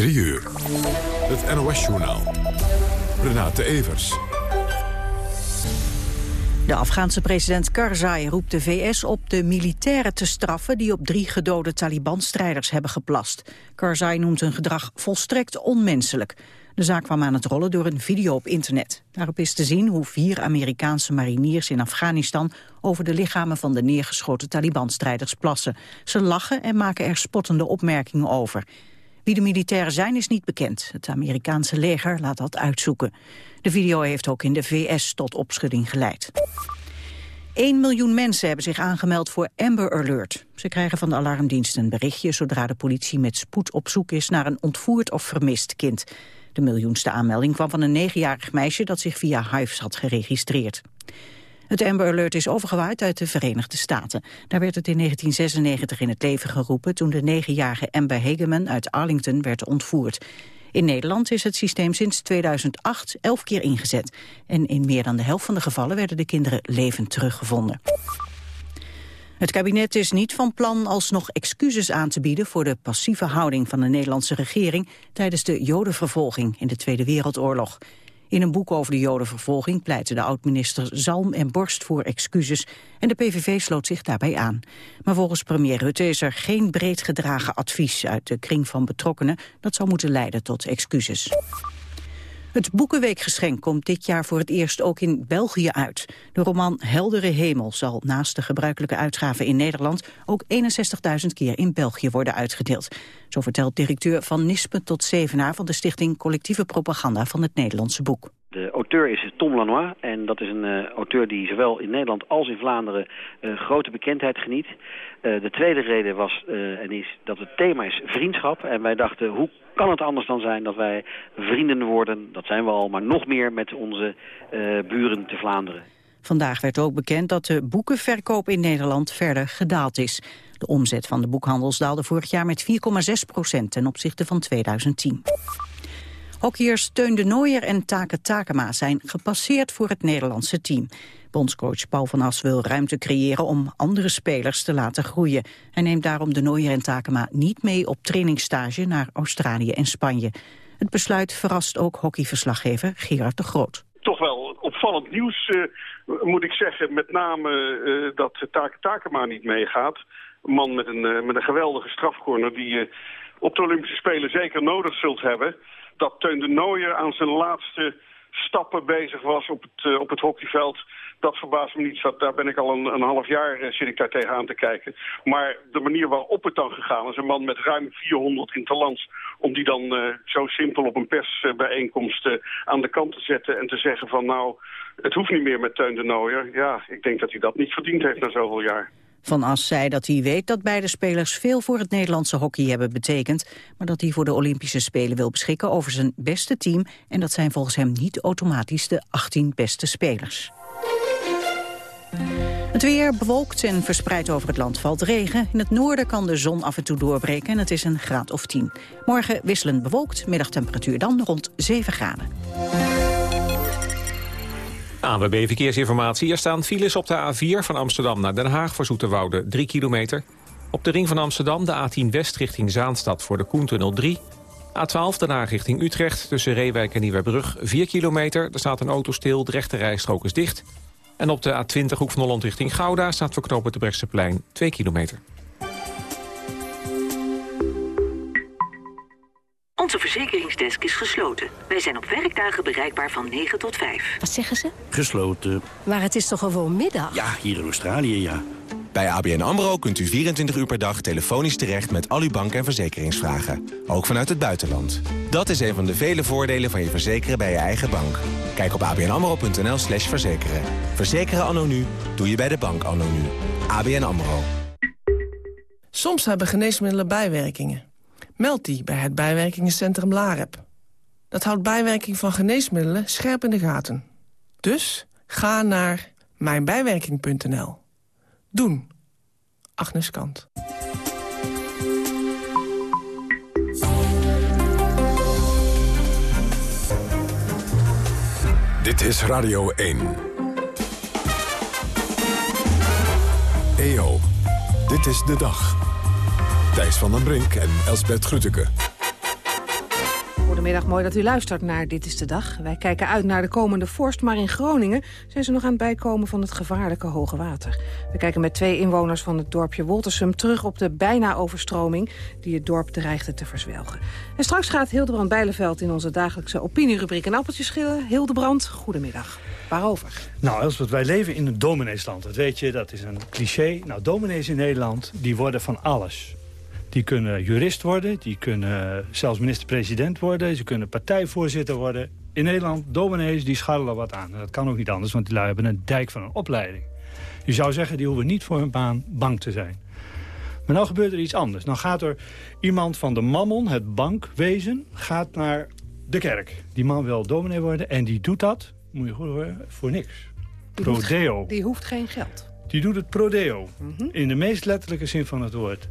3 uur. Het NOS-journaal. Renate Evers. De Afghaanse president Karzai roept de VS op de militairen te straffen... die op drie gedode Taliban-strijders hebben geplast. Karzai noemt hun gedrag volstrekt onmenselijk. De zaak kwam aan het rollen door een video op internet. Daarop is te zien hoe vier Amerikaanse mariniers in Afghanistan... over de lichamen van de neergeschoten Taliban-strijders plassen. Ze lachen en maken er spottende opmerkingen over. Wie de militairen zijn is niet bekend. Het Amerikaanse leger laat dat uitzoeken. De video heeft ook in de VS tot opschudding geleid. 1 miljoen mensen hebben zich aangemeld voor Amber Alert. Ze krijgen van de alarmdienst een berichtje zodra de politie met spoed op zoek is naar een ontvoerd of vermist kind. De miljoenste aanmelding kwam van een negenjarig meisje dat zich via Hives had geregistreerd. Het Amber Alert is overgewaaid uit de Verenigde Staten. Daar werd het in 1996 in het leven geroepen toen de negenjarige Amber Hageman uit Arlington werd ontvoerd. In Nederland is het systeem sinds 2008 elf keer ingezet. En in meer dan de helft van de gevallen werden de kinderen levend teruggevonden. Het kabinet is niet van plan alsnog excuses aan te bieden voor de passieve houding van de Nederlandse regering tijdens de jodenvervolging in de Tweede Wereldoorlog. In een boek over de jodenvervolging pleiten de oud-minister Zalm en Borst voor excuses en de PVV sloot zich daarbij aan. Maar volgens premier Rutte is er geen breed gedragen advies uit de kring van betrokkenen dat zou moeten leiden tot excuses. Het Boekenweekgeschenk komt dit jaar voor het eerst ook in België uit. De roman Heldere Hemel zal naast de gebruikelijke uitgave in Nederland ook 61.000 keer in België worden uitgedeeld. Zo vertelt directeur Van Nispen tot Zevenaar van de stichting Collectieve Propaganda van het Nederlandse Boek. De auteur is Tom Lanois en dat is een uh, auteur die zowel in Nederland als in Vlaanderen uh, grote bekendheid geniet. Uh, de tweede reden was en is dat het thema is vriendschap en wij dachten hoe kan het anders dan zijn dat wij vrienden worden, dat zijn we al, maar nog meer met onze buren te Vlaanderen. Vandaag werd ook bekend dat de boekenverkoop in Nederland verder gedaald is. De omzet van de boekhandels daalde vorig jaar met 4,6 procent ten opzichte van 2010. Hockeyers Teun de Nooier en Take Takema zijn gepasseerd voor het Nederlandse team. Bondscoach Paul van As wil ruimte creëren om andere spelers te laten groeien. Hij neemt daarom de Nooier en Takema niet mee op trainingsstage naar Australië en Spanje. Het besluit verrast ook hockeyverslaggever Gerard de Groot. Toch wel opvallend nieuws, uh, moet ik zeggen. Met name uh, dat Take Takema niet meegaat. Een man met een, uh, met een geweldige strafcorner die op de Olympische Spelen zeker nodig zult hebben dat Teun de Nooier aan zijn laatste stappen bezig was op het, uh, op het hockeyveld. Dat verbaast me niet. Dat, daar ben ik al een, een half jaar uh, zit ik daar tegenaan te kijken. Maar de manier waarop het dan gegaan is, een man met ruim 400 interlands... om die dan uh, zo simpel op een persbijeenkomst aan de kant te zetten... en te zeggen van nou, het hoeft niet meer met Teun de Nooier. Ja, ik denk dat hij dat niet verdiend heeft na zoveel jaar. Van As zei dat hij weet dat beide spelers veel voor het Nederlandse hockey hebben betekend, maar dat hij voor de Olympische Spelen wil beschikken over zijn beste team en dat zijn volgens hem niet automatisch de 18 beste spelers. Het weer bewolkt en verspreid over het land valt regen. In het noorden kan de zon af en toe doorbreken en het is een graad of 10. Morgen wisselend bewolkt, middagtemperatuur dan rond 7 graden. ANWB Verkeersinformatie. Er staan files op de A4 van Amsterdam naar Den Haag voor Zoeterwoude 3 kilometer. Op de ring van Amsterdam de A10 West richting Zaanstad voor de Koentunnel 3. A12 Den Haag richting Utrecht tussen Reewijk en Nieuwebrug 4 kilometer. Er staat een auto stil, de rechte rijstrook is dicht. En op de A20 Hoek van Holland richting Gouda staat voor knopen de Brechtseplein 2 kilometer. Onze verzekeringsdesk is gesloten. Wij zijn op werkdagen bereikbaar van 9 tot 5. Wat zeggen ze? Gesloten. Maar het is toch gewoon middag? Ja, hier in Australië, ja. Bij ABN AMRO kunt u 24 uur per dag telefonisch terecht met al uw bank- en verzekeringsvragen. Ook vanuit het buitenland. Dat is een van de vele voordelen van je verzekeren bij je eigen bank. Kijk op abnamro.nl slash verzekeren. Verzekeren anno nu, doe je bij de bank anno nu. ABN AMRO. Soms hebben geneesmiddelen bijwerkingen. Meld die bij het bijwerkingencentrum LAREP. Dat houdt bijwerking van geneesmiddelen scherp in de gaten. Dus ga naar mijnbijwerking.nl. Doen. Agnes Kant. Dit is Radio 1. EO, dit is de dag. Thijs van den Brink en Elsbert Grütke. Goedemiddag, mooi dat u luistert naar Dit is de Dag. Wij kijken uit naar de komende vorst, maar in Groningen zijn ze nog aan het bijkomen van het gevaarlijke hoge water. We kijken met twee inwoners van het dorpje Woltersum terug op de bijna overstroming die het dorp dreigde te verzwelgen. En straks gaat Hildebrand Bijleveld in onze dagelijkse opinierubriek een appeltje schillen. Hildebrand, goedemiddag. Waarover? Nou, Elsbeth, wij leven in een domineesland. Dat weet je, dat is een cliché. Nou, dominees in Nederland, die worden van alles. Die kunnen jurist worden, die kunnen zelfs minister-president worden... ze kunnen partijvoorzitter worden. In Nederland, dominees, die scharrelen wat aan. En dat kan ook niet anders, want die lui hebben een dijk van een opleiding. Je zou zeggen, die hoeven niet voor hun baan bang te zijn. Maar nou gebeurt er iets anders. Dan gaat er iemand van de mammon, het bankwezen, gaat naar de kerk. Die man wil dominee worden en die doet dat, moet je goed horen, voor niks. Die Prodeo. Hoeft, die hoeft geen geld. Die doet het prodeo. In de meest letterlijke zin van het woord.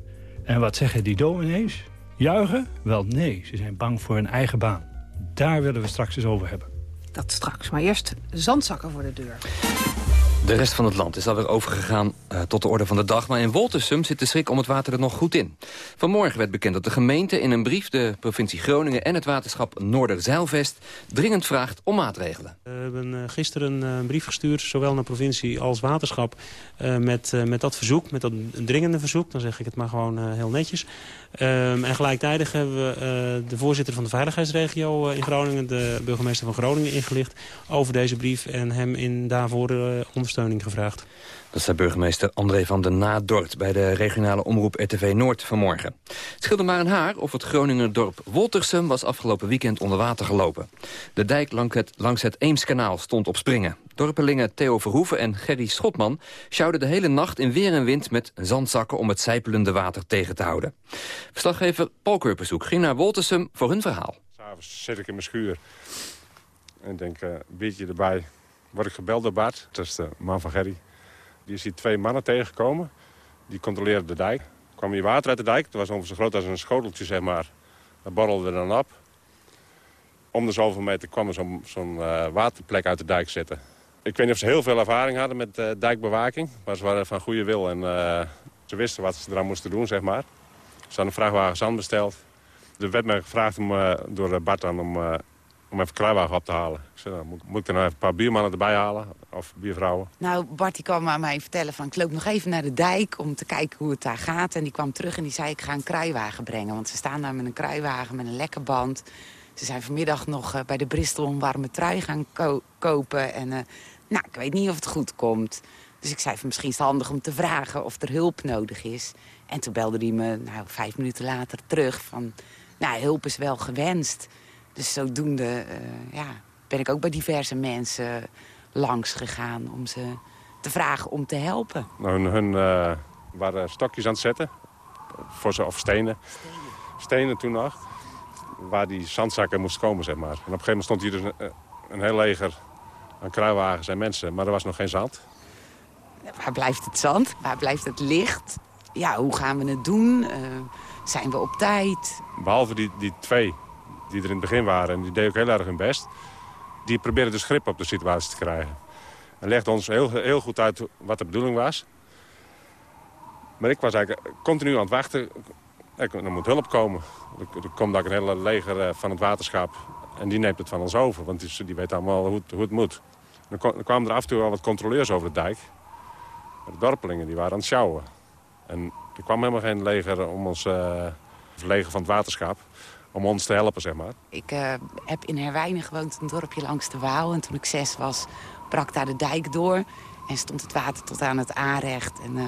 En wat zeggen die dominees? Juichen? Wel nee, ze zijn bang voor hun eigen baan. Daar willen we straks eens over hebben. Dat straks, maar eerst zandzakken voor de deur. De rest van het land is alweer overgegaan uh, tot de orde van de dag. Maar in Woltersum zit de schrik om het water er nog goed in. Vanmorgen werd bekend dat de gemeente in een brief... de provincie Groningen en het waterschap Noorderzeilvest... dringend vraagt om maatregelen. We hebben uh, gisteren een brief gestuurd, zowel naar provincie als waterschap... Uh, met, met dat verzoek, met dat dringende verzoek. Dan zeg ik het maar gewoon heel netjes. Um, en gelijktijdig hebben we de voorzitter van de veiligheidsregio in Groningen... de burgemeester van Groningen ingelicht over deze brief... en hem in daarvoor ondersteuning gevraagd. Dat zei burgemeester André van den Nadort bij de regionale omroep RTV Noord vanmorgen. Het scheelde maar een haar of het Groninger dorp Woltersum was afgelopen weekend onder water gelopen. De dijk langs het, langs het Eemskanaal stond op springen. Dorpelingen Theo Verhoeven en Gerry Schotman sjouwden de hele nacht in weer en wind met zandzakken om het zijpelende water tegen te houden. Verslaggever Paul Kurperzoek ging naar Woltersum voor hun verhaal. S'avonds zit ik in mijn schuur en denk uh, een beetje erbij. Word ik gebeld door Bart, dat is de man van Gerry. Die is hier twee mannen tegengekomen. Die controleerden de dijk. Er kwam hier water uit de dijk. Het was ongeveer zo groot als een schoteltje, zeg maar. Dat borrelde dan op. Om de zoveel meter kwam er zo'n zo uh, waterplek uit de dijk zitten. Ik weet niet of ze heel veel ervaring hadden met uh, dijkbewaking. Maar ze waren van goede wil en uh, ze wisten wat ze eraan moesten doen, zeg maar. Ze hadden een vrachtwagen zand besteld. Er werd mij gevraagd om, door Bart dan om om even kruiwagen op te halen. Nou, moet, ik er nou even een paar biermannen erbij halen? Of biervrouwen? Nou, Bart die kwam aan mij vertellen van... ik loop nog even naar de dijk om te kijken hoe het daar gaat. En die kwam terug en die zei, ik ga een kruiwagen brengen. Want ze staan daar met een kruiwagen, met een lekke band. Ze zijn vanmiddag nog uh, bij de Bristol een warme trui gaan ko kopen. En uh, nou, ik weet niet of het goed komt. Dus ik zei, van, misschien is het handig om te vragen of er hulp nodig is. En toen belde hij me nou, vijf minuten later terug van... nou, hulp is wel gewenst... Dus zodoende uh, ja, ben ik ook bij diverse mensen langs gegaan om ze te vragen om te helpen. Nou, hun, hun uh, waren stokjes aan het zetten, voor ze, of stenen. stenen. Stenen toen nog, waar die zandzakken moesten komen, zeg maar. En op een gegeven moment stond hier dus een, een heel leger aan kruiwagens en mensen, maar er was nog geen zand. Waar blijft het zand? Waar blijft het licht? Ja, hoe gaan we het doen? Uh, zijn we op tijd? Behalve die, die twee die er in het begin waren, en die deden ook heel erg hun best... die probeerden dus grip op de situatie te krijgen. En legde ons heel, heel goed uit wat de bedoeling was. Maar ik was eigenlijk continu aan het wachten. Er moet hulp komen. Er komt ook een hele leger eh, van het waterschap. En die neemt het van ons over, want die weet allemaal hoe het, hoe het moet. Dan kwamen er af en toe wel wat controleurs over de dijk. De dorpelingen die waren aan het sjouwen. En er kwam helemaal geen leger om ons... Uh, leger van het waterschap om ons te helpen, zeg maar. Ik uh, heb in Herwijnen gewoond, een dorpje langs de Waal. En toen ik zes was, brak daar de dijk door. En stond het water tot aan het aanrecht. En uh,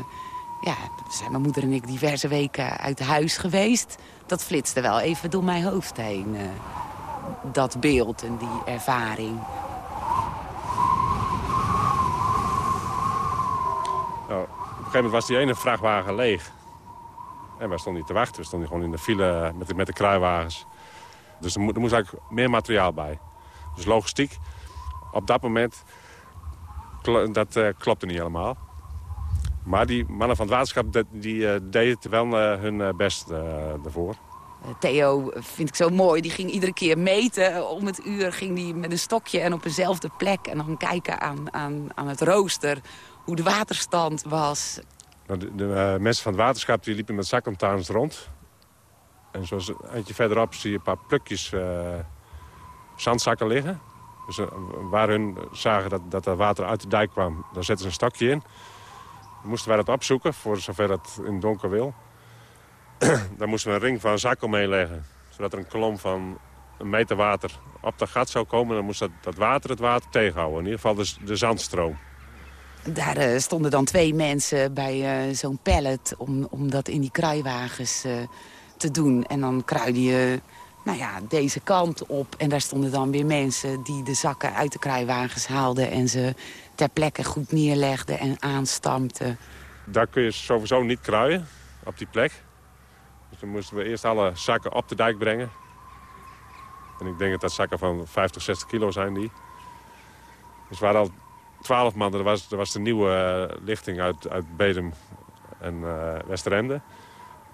ja, zijn mijn moeder en ik diverse weken uit huis geweest. Dat flitste wel even door mijn hoofd heen. Uh, dat beeld en die ervaring. Nou, op een gegeven moment was die ene vrachtwagen leeg. En wij stonden niet te wachten. We stonden gewoon in de file met de, met de kruiwagens. Dus er, er moest eigenlijk meer materiaal bij. Dus logistiek, op dat moment, dat uh, klopte niet helemaal. Maar die mannen van het waterschap die, uh, deden wel uh, hun best ervoor. Theo vind ik zo mooi. Die ging iedere keer meten. Om het uur ging hij met een stokje en op dezelfde plek. En dan kijken aan, aan, aan het rooster hoe de waterstand was. Nou, de, de uh, mensen van het waterschap die liepen met zaklantaarns rond. En zoals eentje verderop zie je een paar plukjes uh, zandzakken liggen. Dus uh, waar hun zagen dat, dat er water uit de dijk kwam, daar zetten ze een stakje in. Dan moesten wij dat opzoeken, voor zover dat in het donker wil. dan moesten we een ring van zakken meeleggen. Zodat er een kolom van een meter water op dat gat zou komen. Dan moest dat, dat water het water tegenhouden. In ieder geval de zandstroom. Daar uh, stonden dan twee mensen bij uh, zo'n pallet om, om dat in die kruiwagens uh, te doen. En dan kruide je nou ja, deze kant op. En daar stonden dan weer mensen die de zakken uit de kruiwagens haalden... en ze ter plekke goed neerlegden en aanstampten. Daar kun je sowieso niet kruien, op die plek. Dus dan moesten we eerst alle zakken op de dijk brengen. En ik denk dat dat zakken van 50, 60 kilo zijn die. Dus we al twaalf man. Dat was, was de nieuwe uh, lichting uit, uit Bedum en uh, Westeremde.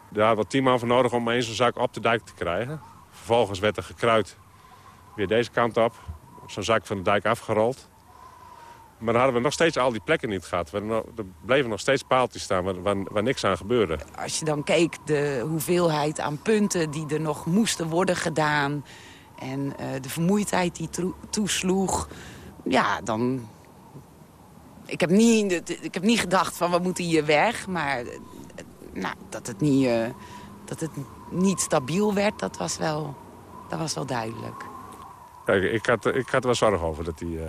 Daar hadden we tien man voor nodig om eens zo'n zak op de dijk te krijgen. Vervolgens werd er gekruid weer deze kant op. Zo'n zak van de dijk afgerold. Maar dan hadden we nog steeds al die plekken niet gehad. Er bleven nog steeds paaltjes staan waar, waar, niks aan gebeurde. Als je dan keek de hoeveelheid aan punten die er nog moesten worden gedaan... en uh, de vermoeidheid die toesloeg... ja, dan... Ik heb, niet, ik heb niet gedacht van we moeten hier weg, maar nou, dat, het niet, uh, dat het niet stabiel werd, dat was wel, dat was wel duidelijk. Kijk, ik had, ik had er wel zorg over dat hij... Uh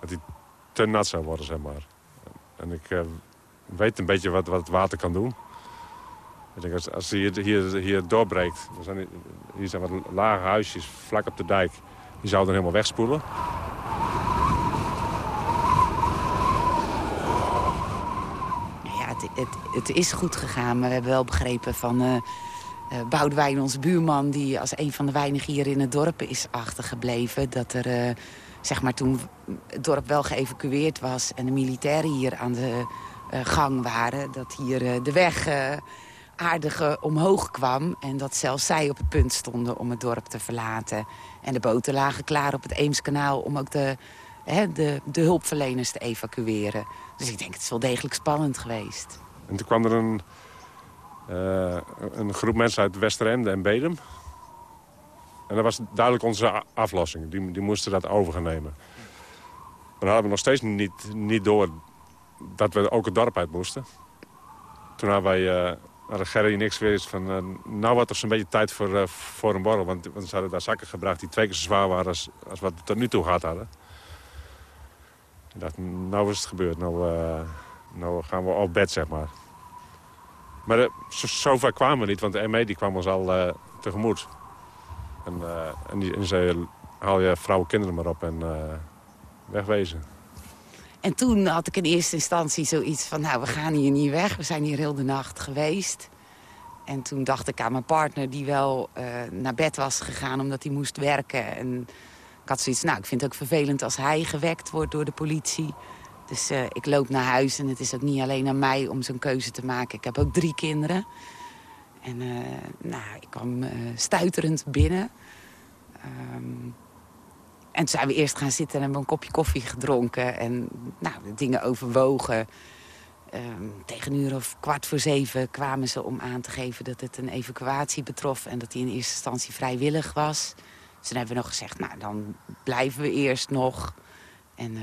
dat hij te nat zou worden, zeg maar. En ik weet een beetje wat, wat het water kan doen. Ik denk, als, als hij hier, hier, hier doorbreekt... Hier zijn wat lage huisjes vlak op de dijk. Die zouden helemaal wegspoelen. Het, het, is goed gegaan, maar we hebben wel begrepen van... Uh, Boudewijn, onze buurman, die als een van de weinigen hier in het dorp is achtergebleven... dat er zeg maar, toen het dorp wel geëvacueerd was... en de militairen hier aan de gang waren... dat hier de weg aardig omhoog kwam... en dat zelfs zij op het punt stonden om het dorp te verlaten. En de boten lagen klaar op het Eemskanaal... om ook de, de, de hulpverleners te evacueren. Dus ik denk, het is wel degelijk spannend geweest. En toen kwam er een, een groep mensen uit Westeremde en Bedum... En dat was duidelijk onze aflossing. Die, die moesten dat over gaan. Maar dan hadden we nog steeds niet, niet door dat we ook het dorp uit moesten. Toen hadden wij, uh, hadden Gerry weer van... Uh, nou wordt er zo'n beetje tijd voor, voor een borrel. Want, want ze hadden daar zakken gebracht die twee keer zo zwaar waren... als, als wat we tot nu toe gehad hadden. Ik dacht, nou is het gebeurd. Nou, nou gaan we op bed, zeg maar. Maar zo, zo ver kwamen we niet, want de ME die kwam ons al tegemoet. En, uh, en, en zei, haal je vrouwen kinderen maar op en uh, wegwezen. En toen had ik in eerste instantie zoiets van... nou, we gaan hier niet weg, we zijn hier heel de nacht geweest. En toen dacht ik aan mijn partner die wel uh, naar bed was gegaan... omdat hij moest werken. En ik had zoiets, nou, ik vind het ook vervelend als hij gewekt wordt door de politie. Dus uh, ik loop naar huis en het is ook niet alleen aan mij om zo'n keuze te maken. Ik heb ook drie kinderen. En uh, nou, ik kwam uh, stuiterend binnen. Um, en toen zijn we eerst gaan zitten en hebben een kopje koffie gedronken. En nou, dingen overwogen. Um, tegen een uur of kwart voor zeven kwamen ze om aan te geven dat het een evacuatie betrof. En dat die in eerste instantie vrijwillig was. Toen hebben we nog gezegd, nou dan blijven we eerst nog. En uh,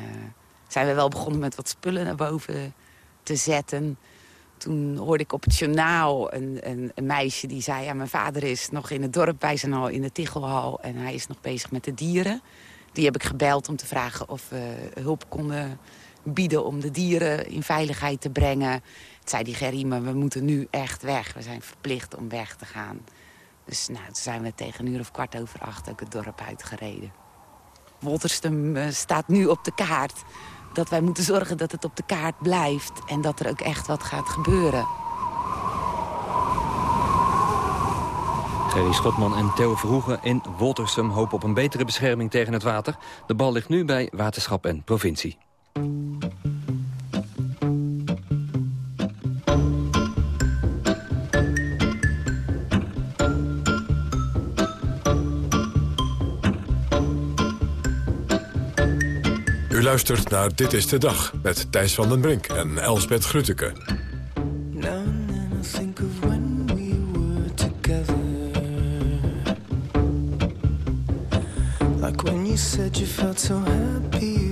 zijn we wel begonnen met wat spullen naar boven te zetten toen hoorde ik op het journaal een, een, een, meisje die zei... Ja, mijn vader is nog in het dorp, wij zijn al in de Tichelhal... en hij is nog bezig met de dieren. Die heb ik gebeld om te vragen of we hulp konden bieden... om de dieren in veiligheid te brengen. Toen zei die Gerry, maar we moeten nu echt weg. We zijn verplicht om weg te gaan. Dus nou, toen zijn we tegen een uur of kwart over acht ook het dorp uitgereden. Wolterstum uh, staat nu op de kaart dat wij moeten zorgen dat het op de kaart blijft... en dat er ook echt wat gaat gebeuren. Gerry Schotman en Theo Verhoegen in Woltersum hopen op een betere bescherming tegen het water. De bal ligt nu bij waterschap en provincie. Luistert naar Dit is de Dag met Thijs van den Brink en Elsbeth Grutteke. you said you felt so happy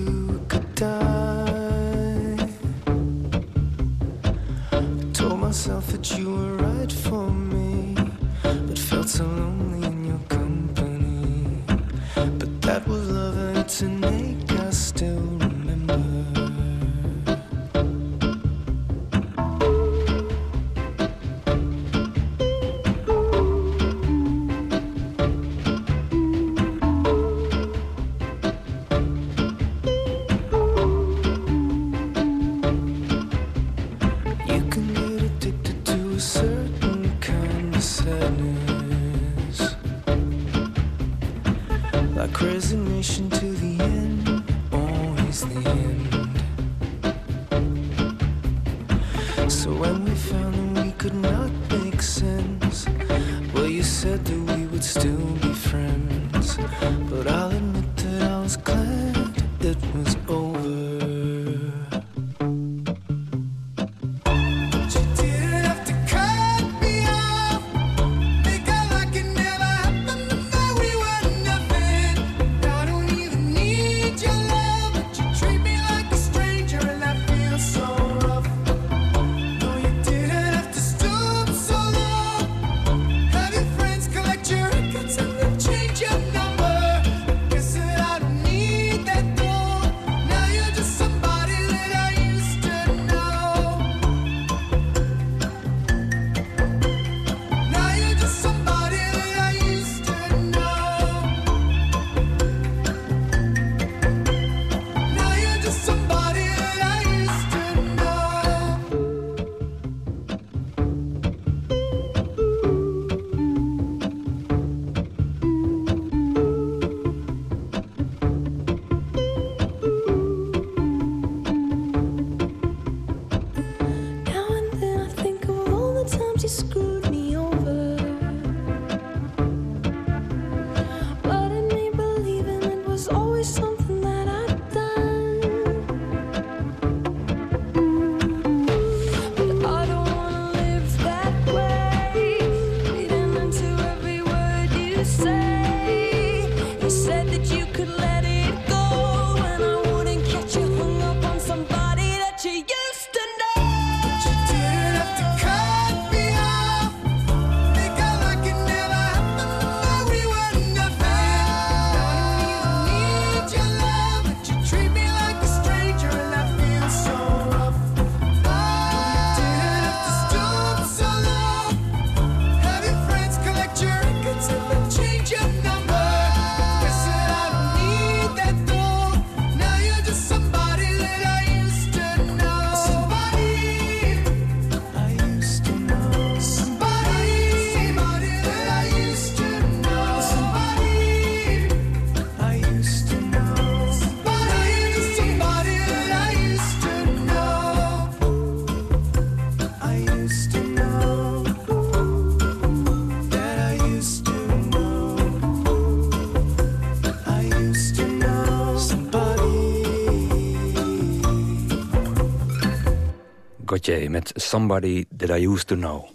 Met Somebody That I Used To Know.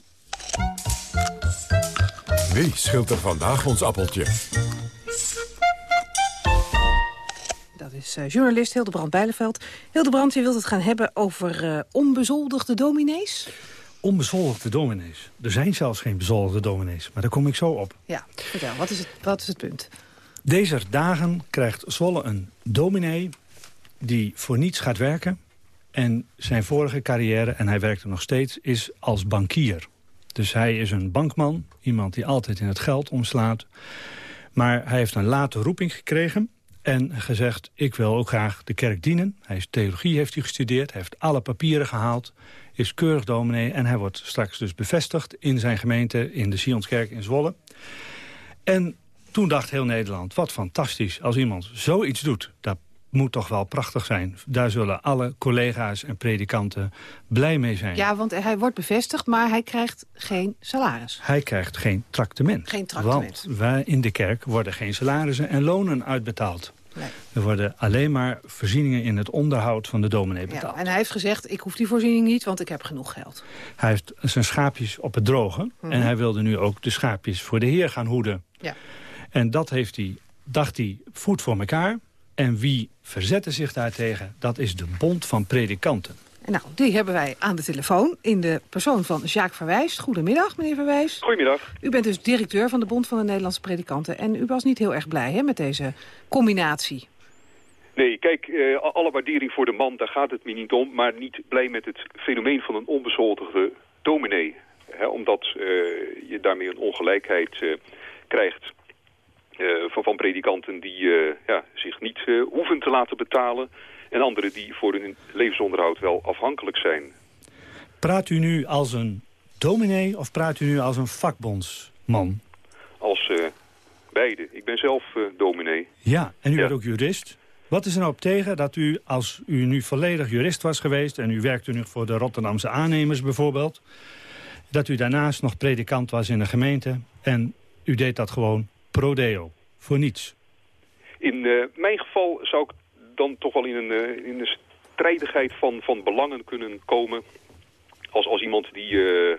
Wie schilt er vandaag ons appeltje? Dat is eh, journalist Hildebrand Bijleveld. Hildebrand, je wilt het gaan hebben over eh, onbezoldigde dominees? Onbezoldigde dominees. Er zijn zelfs geen bezoldigde dominees, maar daar kom ik zo op. Ja, vertel, wat is het, wat is het punt? Deze dagen krijgt Zwolle een dominee die voor niets gaat werken. En zijn vorige carrière, en hij werkt er nog steeds, is als bankier. Dus hij is een bankman, iemand die altijd in het geld omslaat. Maar hij heeft een late roeping gekregen en gezegd... ik wil ook graag de kerk dienen. Hij is theologie heeft hij gestudeerd, hij heeft alle papieren gehaald... is keurig dominee en hij wordt straks dus bevestigd... in zijn gemeente in de Sionskerk in Zwolle. En toen dacht heel Nederland, wat fantastisch als iemand zoiets doet. Dat moet toch wel prachtig zijn. Daar zullen alle collega's en predikanten blij mee zijn. Ja, want hij wordt bevestigd, maar hij krijgt geen salaris. Hij krijgt geen tractement. Geen tractement. Want wij in de kerk worden geen salarissen en lonen uitbetaald. Nee. Er worden alleen maar voorzieningen in het onderhoud van de dominee betaald. Ja, en hij heeft gezegd, ik hoef die voorziening niet, want ik heb genoeg geld. Hij heeft zijn schaapjes op het droge. Mhm. En hij wilde nu ook de schaapjes voor de heer gaan hoeden. Ja. En dat heeft hij dacht hij, voet voor elkaar. En wie verzette zich daartegen? Dat is de Bond van Predikanten. Nou, die hebben wij aan de telefoon in de persoon van Jacques Verwijs. Goedemiddag, meneer Verwijs. Goedemiddag. U bent dus directeur van de Bond van de Nederlandse Predikanten. En u was niet heel erg blij hè, met deze combinatie. Nee, kijk, eh, alle waardering voor de man, daar gaat het me niet om. Maar niet blij met het fenomeen van een onbezoldigde dominee. Hè, omdat eh, je daarmee een ongelijkheid eh, krijgt van, van predikanten die eh, ja, zich niet eh, hoeven te laten betalen. En anderen die voor hun levensonderhoud wel afhankelijk zijn. Praat u nu als een dominee of praat u nu als een vakbondsman? Als eh, beide. Ik ben zelf eh, dominee. Ja, en u bent ook jurist. Wat is er nou op tegen dat u, als u nu volledig jurist was geweest... en u werkte nu voor de Rotterdamse aannemers bijvoorbeeld... dat u daarnaast nog predikant was in een gemeente... en u deed dat gewoon pro deo, voor niets? In eh, mijn geval zou ik dan toch wel in een, eh, in een strijdigheid van, van belangen kunnen komen. Als, als iemand die eh,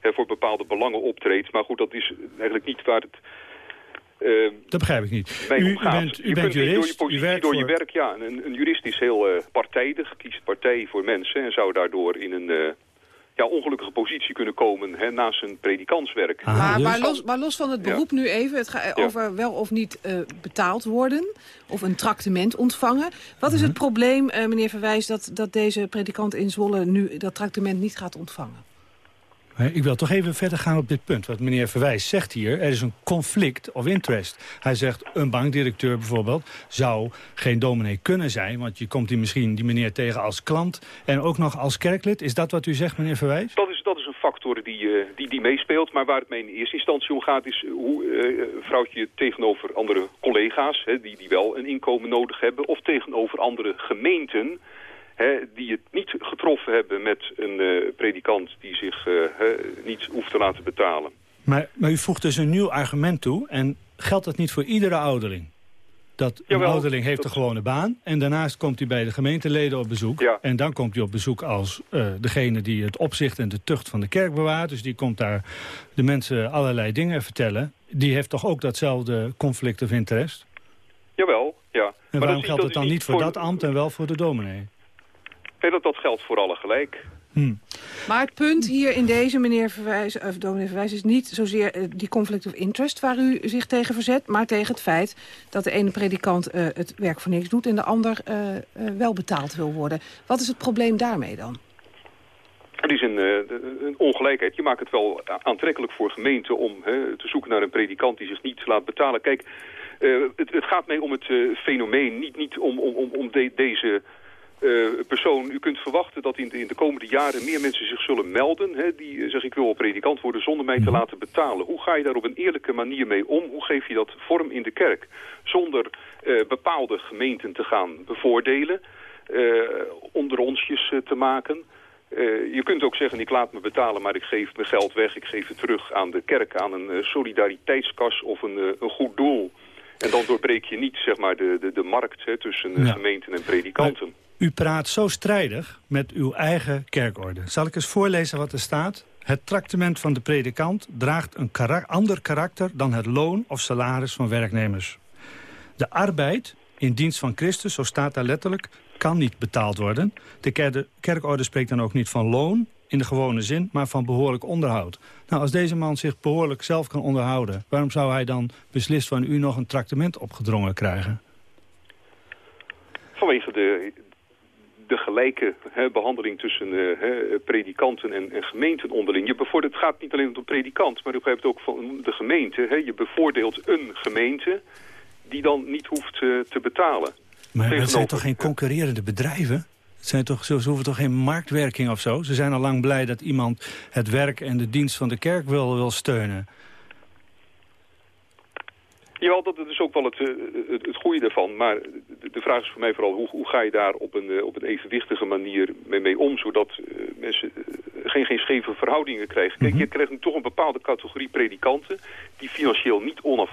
hè, voor bepaalde belangen optreedt. Maar goed, dat is eigenlijk niet waar het... eh, Dat begrijp ik niet. U, u bent, u je bent niet door je jurist, u positie, werkt door je werk, ja. Een, een jurist is heel partijdig, kiest partij voor mensen... en zou daardoor in een ja, ongelukkige positie kunnen komen hè, naast zijn predikantswerk. maar, maar, los, maar los van het Ja. beroep nu even, het gaat Ja. over wel of niet eh, betaald worden... of een tractement ontvangen. Wat is het probleem, eh, meneer Verwijs, dat, dat deze predikant in Zwolle... nu dat tractement niet gaat ontvangen? Ik wil toch even verder gaan op dit punt. Wat meneer Verwijs zegt hier, er is een conflict of interest. Hij zegt, een bankdirecteur bijvoorbeeld zou geen dominee kunnen zijn... want je komt die misschien die meneer tegen als klant en ook nog als kerklid. Is dat wat u zegt, meneer Verwijs? Dat is, dat is een factor die, eh, die, die meespeelt. Maar waar het mij in eerste instantie om gaat is hoe eh vrouwtje tegenover andere collega's... Hè, die, die wel een inkomen nodig hebben... of tegenover andere gemeenten hè, die het niet getroffen hebben met een eh, predikant... die zich eh, hè, niet hoeft te laten betalen. Maar, maar u voegt dus een nieuw argument toe en geldt dat niet voor iedere ouderling? Dat een Jawel, ouderling heeft dat- een gewone baan en daarnaast komt hij bij de gemeenteleden op bezoek. En dan komt hij op bezoek als eh, degene die het opzicht en de tucht van de kerk bewaart. Dus die komt daar de mensen allerlei dingen vertellen. Die heeft toch ook datzelfde conflict of interest? Jawel, ja. En maar waarom dat, geldt het dan niet voor dat ambt en wel voor de dominee? Nee, dat, dat geldt voor alle gelijk. Maar het punt hier in deze, meneer Verwijs, of dominee Verwijs... is niet zozeer eh, die conflict of interest waar u zich tegen verzet... maar tegen het feit dat de ene predikant eh, het werk voor niks doet... en de ander eh, eh, wel betaald wil worden. Wat is het probleem daarmee dan? Het is een, eh, een ongelijkheid. Je maakt het wel aantrekkelijk voor gemeenten om hè, te zoeken naar een predikant die zich niet laat betalen. Kijk, eh, het, het gaat mij om het eh, fenomeen, niet, niet om, om, om, om de- deze eh, persoon. U kunt verwachten dat in de, in de komende jaren meer mensen zich zullen melden. Hè, die eh, zeggen ik wil wel predikant worden zonder mij te laten betalen. Hoe ga je daar op een eerlijke manier mee om? Hoe geef je dat vorm in de kerk? Zonder eh, bepaalde gemeenten te gaan bevoordelen. eh, onder onsjes te maken. Je kunt ook zeggen, ik laat me betalen, maar ik geef mijn geld weg. Ik geef het terug aan de kerk, aan een solidariteitskas of een, een goed doel. En dan doorbreek je niet zeg maar, de, de, de markt hè, tussen Ja. gemeenten en predikanten. U praat zo strijdig met uw eigen kerkorde. Zal ik eens voorlezen wat er staat? Het tractement van de predikant draagt een ander karakter... dan het loon of salaris van werknemers. De arbeid in dienst van Christus, zo staat daar letterlijk... kan niet betaald worden. De ker- kerkorde spreekt dan ook niet van loon in de gewone zin... maar van behoorlijk onderhoud. Nou, als deze man zich behoorlijk zelf kan onderhouden... waarom zou hij dan beslist van u nog een tractement opgedrongen krijgen? Vanwege de, de gelijke hè, behandeling tussen eh, hè, predikanten en, en gemeenten onderling. Je bevordert, het gaat niet alleen om de predikant, maar u hebt ook van de gemeente. Hè. Je bevoordeelt een gemeente die dan niet hoeft eh, te betalen. Maar het zijn toch geen concurrerende bedrijven? Het zijn toch, ze, ze hoeven toch geen marktwerking of zo? Ze zijn al lang blij dat iemand het werk en de dienst van de kerk wil, wil steunen. Jawel, dat, is ook wel het, eh, het, het goede daarvan. Maar de, de vraag is voor mij vooral, hoe, hoe ga je daar op een, eh, op een evenwichtige manier mee, mee om... zodat eh, mensen geen, geen scheve verhoudingen krijgen. Kijk, je krijgt nu toch een bepaalde categorie predikanten... die financieel niet, onaf,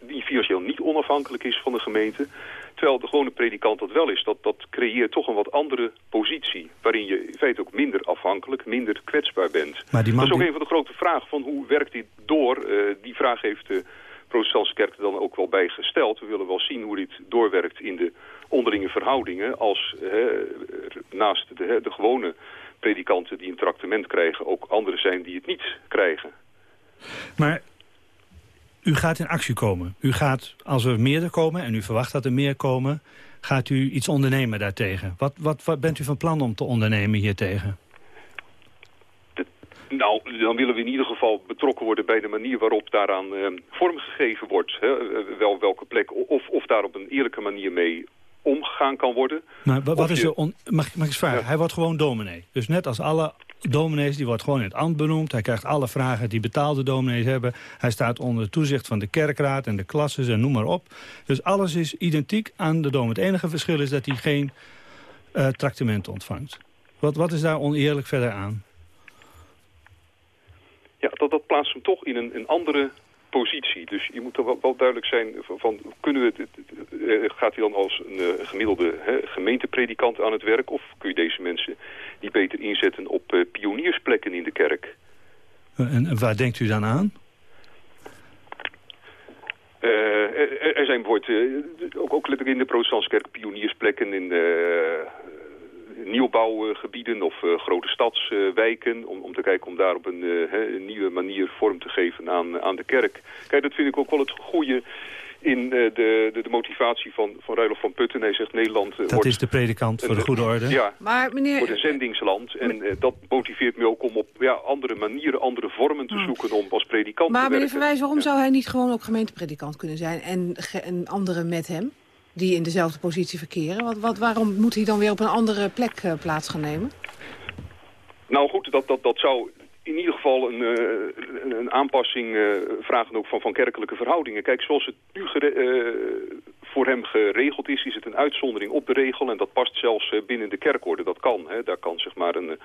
die financieel niet onafhankelijk is van de gemeente... Terwijl de gewone predikant dat wel is. Dat, dat creëert toch een wat andere positie. Waarin je in feite ook minder afhankelijk, minder kwetsbaar bent. Maar die man dat is ook die- een van de grote vragen van hoe werkt dit door. Die vraag heeft protestantse kerk er dan ook wel bij gesteld. We willen wel zien hoe dit doorwerkt in de onderlinge verhoudingen... als hè, naast de, hè, de gewone predikanten die een tractement krijgen... ook anderen zijn die het niet krijgen. Maar u gaat in actie komen. U gaat, als er meer komen, en u verwacht dat er meer komen... gaat u iets ondernemen daartegen. Wat, wat, wat bent u van plan om te ondernemen hiertegen? Nou, dan willen we in ieder geval betrokken worden bij de manier waarop daaraan eh, vormgegeven wordt. Hè? Eh, wel welke plek, of, of daar op een eerlijke manier mee omgegaan kan worden. Maar wa- wat is je- er on- mag, mag ik eens vragen? Hij wordt gewoon dominee. Dus net als alle dominees, die wordt gewoon in het ambt benoemd. Hij krijgt alle vragen die betaalde dominees hebben. Hij staat onder toezicht van de kerkraad en de klasses en noem maar op. Dus alles is identiek aan de dominee. Het enige verschil is dat hij geen eh tractement ontvangt. Wat, wat is daar oneerlijk verder aan? Ja, dat, dat plaatst hem toch in een, een andere positie. Dus je moet er wel, wel duidelijk zijn van, kunnen we het, eh, gaat hij dan als een eh, gemiddelde hè, gemeentepredikant aan het werk... of kun je deze mensen niet beter inzetten op eh, pioniersplekken in de kerk? En, waar denkt u dan aan? Er, er zijn bijvoorbeeld ook, ook letterlijk in de protestantse kerk pioniersplekken in eh, nieuwbouwgebieden of eh, grote stadswijken... om, om te kijken om daar op een, eh, hè, een nieuwe manier vorm te geven aan, aan de kerk. Kijk, dat vind ik ook wel het goede in eh, de, de, de motivatie van, van Ruilof van Putten. Hij zegt Nederland Dat wordt... is de predikant voor de goede orde. Ja, Maar meneer... wordt een zendingsland. En dat motiveert me ook om op ja, andere manieren, andere vormen te zoeken om als predikant Maar te meneer werken. Verwijs, waarom zou hij niet gewoon ook gemeentepredikant kunnen zijn... en, en anderen met hem, die in dezelfde positie verkeren? Wat, wat, waarom moet hij dan weer op een andere plek eh, plaats gaan nemen? Nou goed, dat, dat, dat zou in ieder geval een, eh, een, aanpassing eh, vragen ook van, van kerkelijke verhoudingen. Kijk, zoals het nu voor hem geregeld is, is het een uitzondering op de regel. En dat past zelfs binnen de kerkorde. Dat kan. Hè. Daar kan zeg maar een,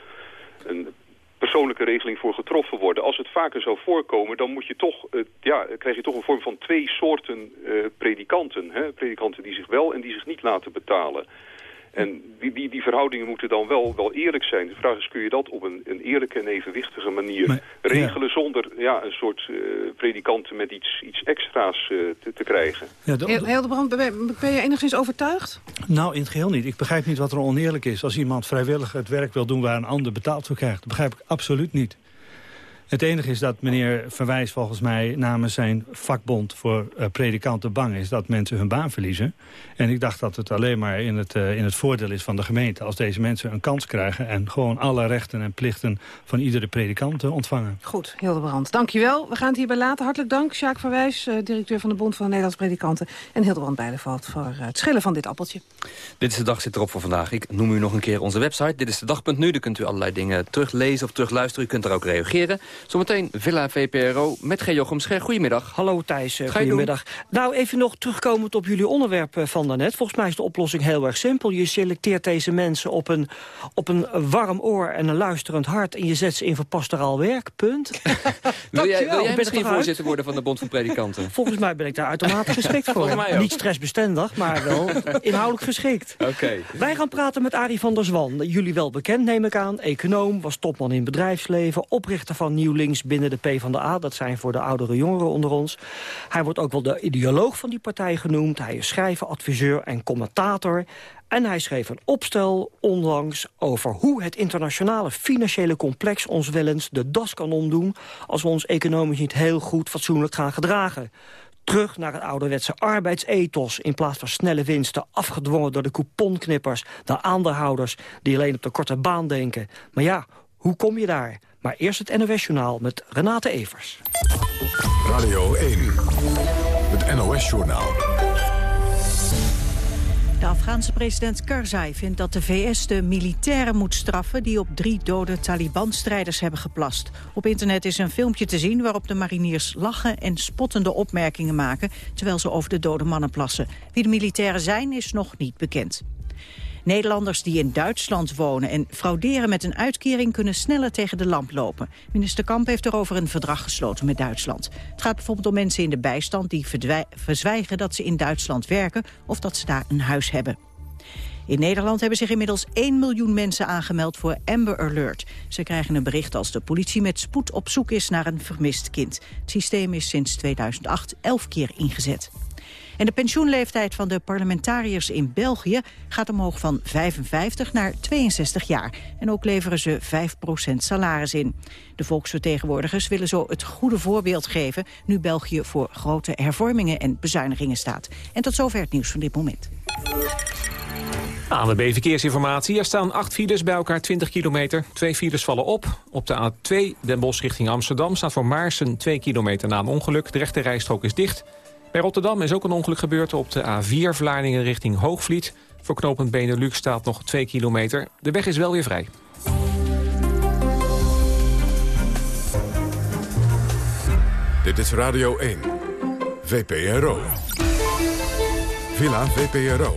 een persoonlijke regeling voor getroffen worden. Als het vaker zou voorkomen, dan moet je toch, eh, ja, krijg je toch een vorm van twee soorten eh, predikanten. Hè? Predikanten die zich wel en die zich niet laten betalen. En die, die, die verhoudingen moeten dan wel, wel eerlijk zijn. De vraag is, kun je dat op een, een eerlijke en evenwichtige manier regelen... zonder ja, een soort eh, predikanten met iets, iets extra's eh, te, te krijgen? Ja, de- Hildebrand, ben, ben je enigszins overtuigd? Nou, in het geheel niet. Ik begrijp niet wat er oneerlijk is. Als iemand vrijwillig het werk wil doen waar een ander betaald voor krijgt. Dat begrijp ik absoluut niet. Het enige is dat meneer Verwijs volgens mij namens zijn vakbond voor eh, predikanten bang is dat mensen hun baan verliezen. En ik dacht dat het alleen maar in het, eh, in het voordeel is van de gemeente als deze mensen een kans krijgen en gewoon alle rechten en plichten van iedere predikant eh, ontvangen. Goed, Hildebrand. Dankjewel. We gaan het hierbij laten. Hartelijk dank, Sjaak Verwijs, directeur van de Bond van de Nederlandse Predikanten. En Hildebrand Bijleveld voor het schillen van dit appeltje. Dit is de dag zit erop voor vandaag. Ik noem u nog een keer onze website. Dit is de dag.nu. Daar kunt u allerlei dingen teruglezen of terugluisteren. U kunt er ook reageren. Zometeen Villa VPRO met G. Jochem Scher. Goedemiddag. Hallo Thijs, eh, goedemiddag. Nou, even nog terugkomend op jullie onderwerp eh, van daarnet. Volgens mij is de oplossing heel erg simpel. Je selecteert deze mensen op een, op een warm oor en een luisterend hart... en je zet ze in voor pastoraal werk, punt. Wil jij, wil jij misschien er voorzitter worden van de Bond van Predikanten? Volgens mij ben ik daar automatisch geschikt voor. Niet stressbestendig, maar wel inhoudelijk geschikt. Oké. Wij gaan praten met Arie van der Zwan. Jullie wel bekend, neem ik aan. Econoom, was topman in bedrijfsleven. Oprichter van Nieuw Links binnen de PvdA. Dat zijn voor de oudere jongeren onder ons. Hij wordt ook wel de ideoloog van die partij genoemd. Hij is schrijver, adviseur en commentator. En hij schreef een opstel onlangs over hoe het internationale financiële complex ons wel eens de das kan omdoen als we ons economisch niet heel goed fatsoenlijk gaan gedragen. Terug naar het ouderwetse arbeidsethos in plaats van snelle winsten... afgedwongen door de couponknippers, de aandeelhouders... die alleen op de korte baan denken. Maar ja, hoe kom je daar? Maar eerst het NOS-journaal met Renate Evers. Radio 1, het NOS-journaal. De Afghaanse president Karzai vindt dat de VS de militairen moet straffen... die op drie dode Taliban-strijders hebben geplast. Op internet is een filmpje te zien waarop de mariniers lachen... en spottende opmerkingen maken terwijl ze over de dode mannen plassen. Wie de militairen zijn is nog niet bekend. Nederlanders die in Duitsland wonen en frauderen met een uitkering... kunnen sneller tegen de lamp lopen. Minister Kamp heeft erover een verdrag gesloten met Duitsland. Het gaat bijvoorbeeld om mensen in de bijstand die verzwijgen dat ze in Duitsland werken... of dat ze daar een huis hebben. In Nederland hebben zich inmiddels 1 miljoen mensen aangemeld voor Amber Alert. Ze krijgen een bericht als de politie met spoed op zoek is naar een vermist kind. Het systeem is sinds 2008 elf keer ingezet. En de pensioenleeftijd van de parlementariërs in België gaat omhoog van 55 naar 62 jaar. En ook leveren ze 5% salaris in. De volksvertegenwoordigers willen zo het goede voorbeeld geven... nu België voor grote hervormingen en bezuinigingen staat. En tot zover het nieuws van dit moment. ANWB Verkeersinformatie. Er staan acht files bij elkaar 20 kilometer. Twee files vallen op. Op de A2 Den Bosch richting Amsterdam staat voor Maarsen 2 kilometer na een ongeluk. De rechte rijstrook is dicht. Bij Rotterdam is ook een ongeluk gebeurd op de A4 Vlaardingen richting Hoogvliet. Voor knooppunt Benelux staat nog 2 kilometer. De weg is wel weer vrij. Dit is Radio 1. VPRO. Villa VPRO.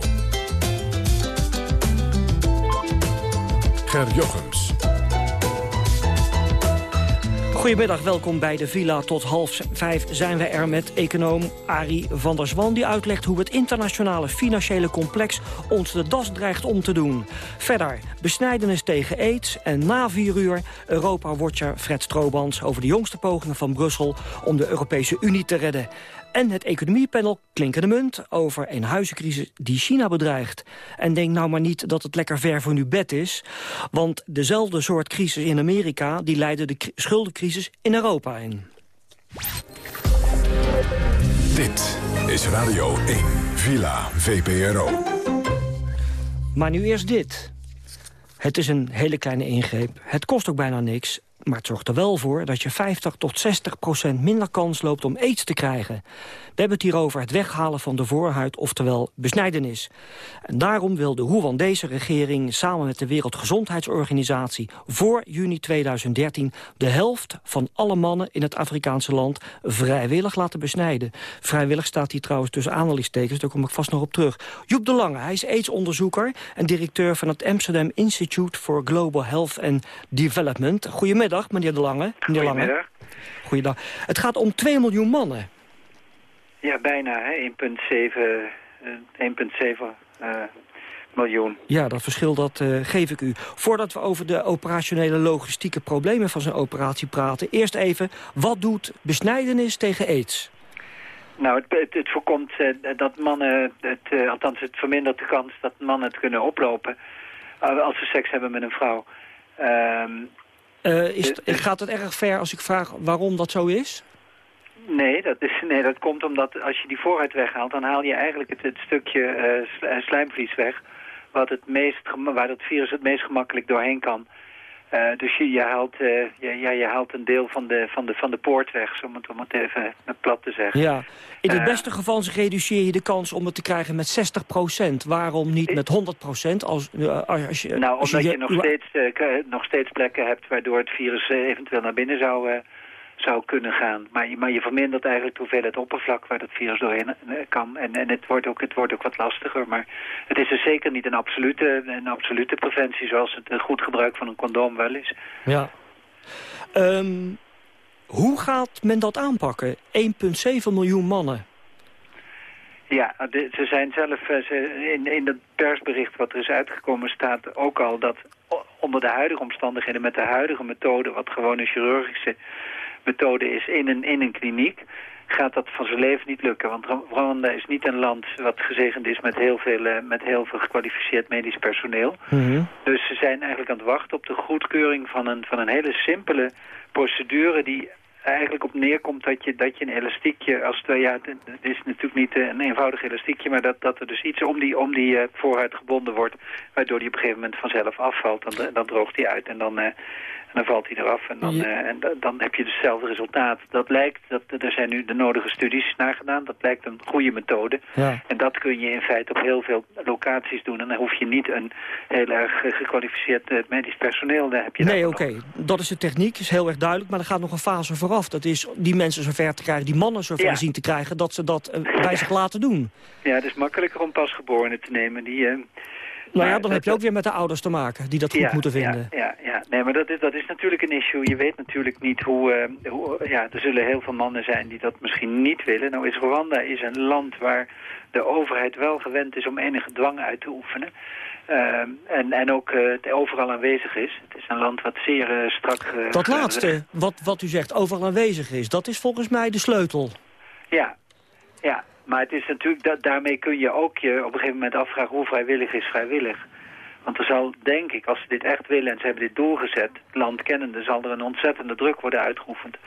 Ger Jochems. Goedemiddag, welkom bij de Villa. Tot half vijf zijn we er met econoom Arie van der Zwan... die uitlegt hoe het internationale financiële complex ons de das dreigt om te doen. Verder besnijdenis tegen aids en na vier uur... Europa-watcher Fred Stroobans over de jongste pogingen van Brussel... om de Europese Unie te redden. En het economiepanel Klinkende Munt over een huizencrisis die China bedreigt. En denk nou maar niet dat het lekker ver van uw bed is. Want dezelfde soort crisis in Amerika... die leidde de cri- schuldencrisis in Europa in. Dit is Radio 1. Villa VPRO. Maar nu eerst dit. Het is een hele kleine ingreep. Het kost ook bijna niks. Maar het zorgt er wel voor dat je 50 tot 60 procent minder kans loopt om aids te krijgen. We hebben het hier over het weghalen van de voorhuid, oftewel besnijdenis. En daarom wil de Rwandese regering samen met de Wereldgezondheidsorganisatie... voor juni 2013 de helft van alle mannen in het Afrikaanse land vrijwillig laten besnijden. Vrijwillig staat hier trouwens tussen aanhalingstekens, daar kom ik vast nog op terug. Joep de Lange, hij is aidsonderzoeker en directeur van het Amsterdam Institute for Global Health and Development. Goedemiddag, meneer de Lange. Meneer Lange. Goedemiddag. Goeiedag. Het gaat om 2 miljoen mannen. Ja, bijna, hè, 1,7 eh, 1,7 eh, miljoen. Ja, dat verschil dat eh, geef ik u. Voordat we over de operationele logistieke problemen van zo'n operatie praten... eerst even, wat doet besnijdenis tegen aids? Nou, het, het, het voorkomt eh, dat mannen, het, eh, althans het vermindert de kans dat mannen het kunnen oplopen eh, als ze seks hebben met een vrouw. Ehm, Eh, is, gaat het erg ver als ik vraag waarom dat zo is? nee, dat is, nee, dat komt omdat als je die vooruit weghaalt, dan haal je eigenlijk het, het stukje eh, sl- eh, slijmvlies weg, wat het meest, waar het virus het meest gemakkelijk doorheen kan. Eh, dus je, je, haalt, eh, je, ja, je haalt een deel van de, van de, van de poort weg, om het, om het even plat te zeggen. Ja. In het Eh, beste geval reduceer je de kans om het te krijgen met 60% Waarom niet met 100% als, als je, Nou, als omdat je, nog, uw- steeds, nog steeds plekken hebt waardoor het virus eventueel naar binnen zou, zou kunnen gaan. Maar je, maar je vermindert eigenlijk de hoeveelheid oppervlak waar dat virus doorheen eh, kan. En, en het, wordt ook, het wordt ook wat lastiger. Maar het is dus zeker niet een absolute, een absolute preventie zoals het eh, goed gebruik van een condoom wel is. Ja. Ehm, hoe gaat men dat aanpakken? 1,7 miljoen mannen. Ja, ze zijn zelf, eh, ze, in, in het persbericht wat er is uitgekomen staat ook al dat onder de huidige omstandigheden met de huidige methode, wat gewoon een chirurgische methode is in een, in een kliniek, gaat dat van zijn leven niet lukken. Want Rwanda is niet een land wat gezegend is met heel veel, eh, met heel veel gekwalificeerd medisch personeel. Dus ze zijn eigenlijk aan het wachten op de goedkeuring van een, van een hele simpele procedure die eigenlijk op neerkomt dat je, dat je een elastiekje, als het, ja, het is natuurlijk niet eh, een eenvoudig elastiekje, maar dat, dat er dus iets om die, om die voorhuid gebonden wordt, waardoor die op een gegeven moment vanzelf afvalt. Dan, dan droogt die uit en dan, dan valt hij eraf en, dan, Ja. eh, en da- dan heb je hetzelfde resultaat. Dat lijkt, dat, er zijn nu de nodige studies naar gedaan, dat lijkt een goede methode. Ja. En dat kun je in feite op heel veel locaties doen. En dan hoef je niet een heel erg eh, gekwalificeerd eh, medisch personeel. Daar heb je Nee, oké. Dat is de techniek, is heel erg duidelijk. Maar er gaat nog een fase vooraf. Dat is die mensen zover te krijgen, die mannen zover Ja. zien te krijgen... dat ze dat bij zich laten doen. Ja, het is makkelijker om pasgeborenen te nemen. Die, Nou ja, maar dan heb je ook weer met de ouders te maken... die dat goed ja, moeten vinden. Ja, ja, ja. nee, maar dat is, dat is natuurlijk een issue. Je weet natuurlijk niet hoe, eh, hoe... Ja, er zullen heel veel mannen zijn die dat misschien niet willen. Nou is Rwanda is een land waar de overheid wel gewend is om enige dwang uit te oefenen. Ehm, en, en ook eh, het overal aanwezig is. Het is een land wat zeer eh, strak... Dat laatste, wat, wat u zegt, overal aanwezig is, dat is volgens mij de sleutel. Ja, ja. Maar het is natuurlijk, da daarmee kun je ook je op een gegeven moment afvragen hoe vrijwillig is vrijwillig. Want er zal, denk ik, als ze dit echt willen en ze hebben dit doorgezet, het land kennende, zal er een ontzettende druk worden uitgeoefend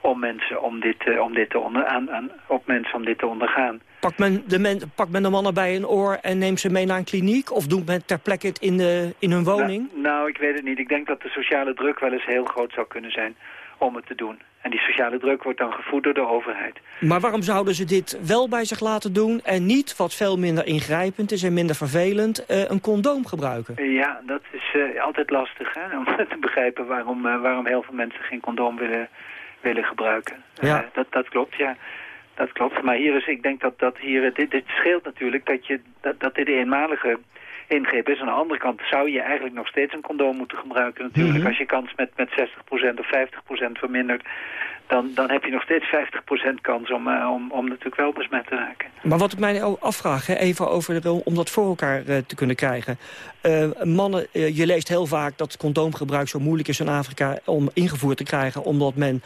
om mensen om dit, eh, om dit te onder, aan, aan, op mensen om dit te ondergaan. Pakt men, de men, pakt men de mannen bij een oor en neemt ze mee naar een kliniek? Of doet men ter plekke het in, de, in hun woning? Nou, nou, ik weet het niet. Ik denk dat de sociale druk wel eens heel groot zou kunnen zijn om het te doen. En die sociale druk wordt dan gevoed door de overheid. Maar waarom zouden ze dit wel bij zich laten doen... en niet, wat veel minder ingrijpend is en minder vervelend... eh, een condoom gebruiken? Ja, dat is eh, altijd lastig hè, om te begrijpen waarom, eh, waarom heel veel mensen geen condoom willen, willen gebruiken. Ja. Eh, dat, dat klopt, ja. Dat klopt. Maar hier is, ik denk dat, dat hier, dit, dit scheelt natuurlijk dat, je, dat, dat dit de eenmalige ingreep is. Aan de andere kant zou je eigenlijk nog steeds een condoom moeten gebruiken natuurlijk. Mhm. Als je kans met, met 60% of 50% vermindert, dan, dan heb je nog steeds 50% kans om, eh, om, om natuurlijk wel besmet te raken. Maar wat ik mij ook afvraag, hè, even over de, om dat voor elkaar eh, te kunnen krijgen. Eh, mannen, je leest heel vaak dat condoomgebruik zo moeilijk is in Afrika om ingevoerd te krijgen, omdat men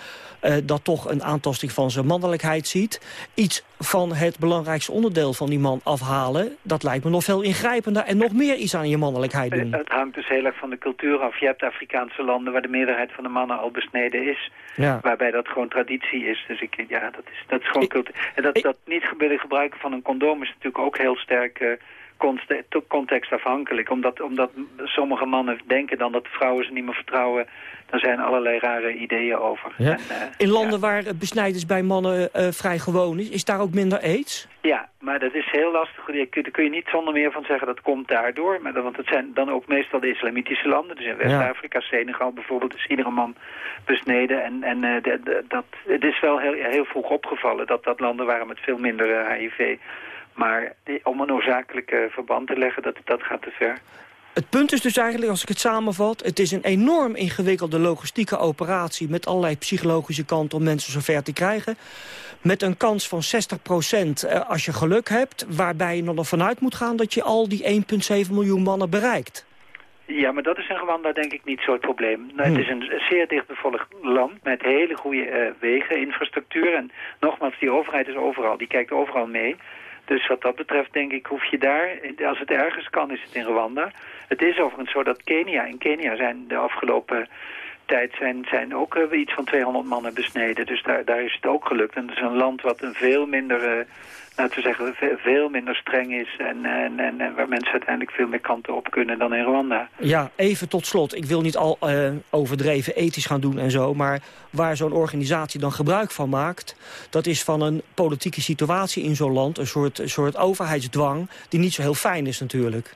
dat toch een aantasting van zijn mannelijkheid ziet. Iets van het belangrijkste onderdeel van die man afhalen, dat lijkt me nog veel ingrijpender en nog meer iets aan je mannelijkheid doen. Het hangt dus heel erg van de cultuur af. Je hebt Afrikaanse landen waar de meerderheid van de mannen al besneden is. Ja. Waarbij dat gewoon traditie is. Dus ik, ja, dat is, dat is gewoon cultuur. En dat, dat niet willen gebruiken van een condoom is natuurlijk ook heel sterk eh, contextafhankelijk. Omdat, omdat sommige mannen denken dan dat vrouwen ze niet meer vertrouwen. Daar zijn allerlei rare ideeën over. Ja. En, eh, In landen waar eh, besnijders bij mannen eh, vrij gewoon is, is daar ook minder aids? Ja, maar dat is heel lastig. Daar kun, je niet zonder meer van zeggen dat komt daardoor. Maar dan, want het zijn dan ook meestal de islamitische landen. Dus in West-Afrika, Senegal bijvoorbeeld, is iedere man besneden. En, en de- de- dat, het is wel heel, heel vroeg opgevallen dat dat landen waren met veel minder HIV. Maar die- om een oorzakelijk eh, verband te leggen, dat, dat gaat te ver. Het punt is dus eigenlijk, als ik het samenvat... het is een enorm ingewikkelde logistieke operatie... met allerlei psychologische kanten om mensen zover te krijgen. Met een kans van 60% als je geluk hebt... waarbij je nog vanuit moet gaan dat je al die 1,7 miljoen mannen bereikt. Ja, maar dat is in Rwanda denk ik niet zo het probleem. Nou, Hmm. Het is een zeer dichtbevolkt land met hele goede eh, wegen, infrastructuur. En nogmaals, die overheid is overal, die kijkt overal mee. Dus wat dat betreft denk ik, hoef je daar, als het ergens kan, is het in Rwanda. Het is overigens zo dat Kenia, in Kenia zijn de afgelopen zijn, zijn ook eh, iets van 200 mannen besneden. Dus daar, daar is het ook gelukt. En het is een land wat een veel minder, eh, laten we zeggen, ve- veel minder streng is. En, en, en, waar mensen uiteindelijk veel meer kanten op kunnen dan in Rwanda. Ja, even tot slot. Ik wil niet al eh, overdreven ethisch gaan doen en zo... maar waar zo'n organisatie dan gebruik van maakt... dat is van een politieke situatie in zo'n land... een soort, soort overheidsdwang die niet zo heel fijn is natuurlijk.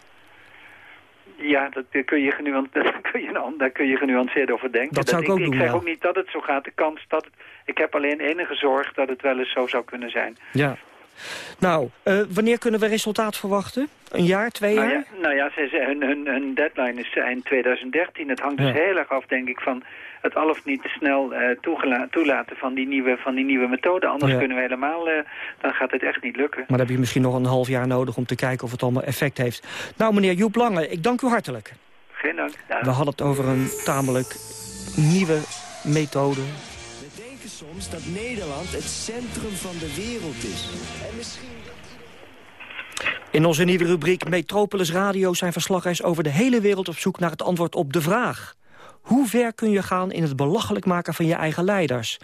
Ja, dat daar kun je genuan- daar kun je, een- daar kun je genuanceerd over denken. Dat zou ik ook ik, doen, zeg ja. ook niet dat het zo gaat. De kans dat het, ik heb alleen enige zorg dat het wel eens zo zou kunnen zijn. Ja. Nou, eh, wanneer kunnen we resultaat verwachten? Een jaar, twee jaar? Nou ja, nou ja ze, ze- hun, hun, hun deadline is eind 2013. Het hangt dus heel erg af, denk ik, van het al of niet te snel eh, toelaten van die nieuwe, van die nieuwe methode. Anders Ja. kunnen we helemaal, eh, dan gaat het echt niet lukken. Maar dan heb je misschien nog een half jaar nodig om te kijken of het allemaal effect heeft. Nou, meneer Joep Lange, ik dank u hartelijk. Geen dank. We hadden het over een tamelijk nieuwe methode. We denken soms dat Nederland het centrum van de wereld is. En misschien... In onze nieuwe rubriek Metropolis Radio zijn verslaggevers over de hele wereld op zoek naar het antwoord op de vraag. Hoe ver kun je gaan in het belachelijk maken van je eigen leiders?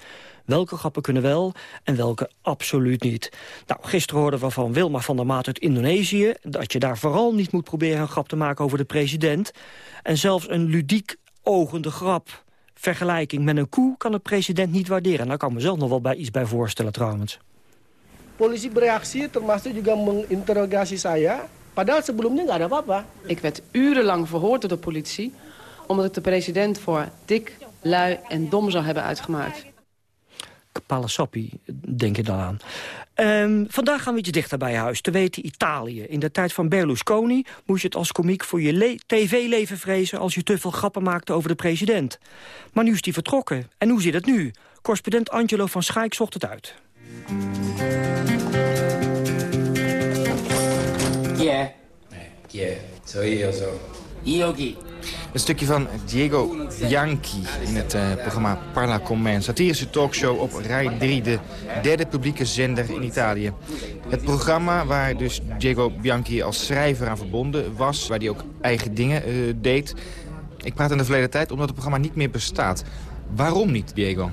Welke grappen kunnen wel en welke absoluut niet? Nou, gisteren hoorden we van Wilma van der Maat uit Indonesië... dat je daar vooral niet moet proberen een grap te maken over de president. En zelfs een ludiek ogende grap, vergelijking met een koe... kan de president niet waarderen. Daar kan ik mezelf nog wel bij iets bij voorstellen trouwens. Polisi bereaksi termasuk juga menginterogasi saya. Padahal sebelumnya nggak ada apa-apa. Ik werd urenlang verhoord door de politie... omdat ik de president voor dik, lui en dom zou hebben uitgemaakt. Palasappi, denk je dan aan. Ehm, vandaag gaan we iets dichter bij huis, te weten Italië. In de tijd van Berlusconi moest je het als komiek voor je le- tv-leven vrezen... als je te veel grappen maakte over de president. Maar nu is hij vertrokken. En hoe zit het nu? Correspondent Angelo van Schaik zocht het uit. Chi è? Chi è? Zo io zo. Yogi. Een stukje van Diego Bianchi in het eh, programma Parla con satirische talkshow op Rij 3, de derde publieke zender in Italië. Het programma waar dus Diego Bianchi als schrijver aan verbonden was... waar hij ook eigen dingen eh, deed. Ik praat in de verleden tijd omdat het programma niet meer bestaat. Waarom niet, Diego?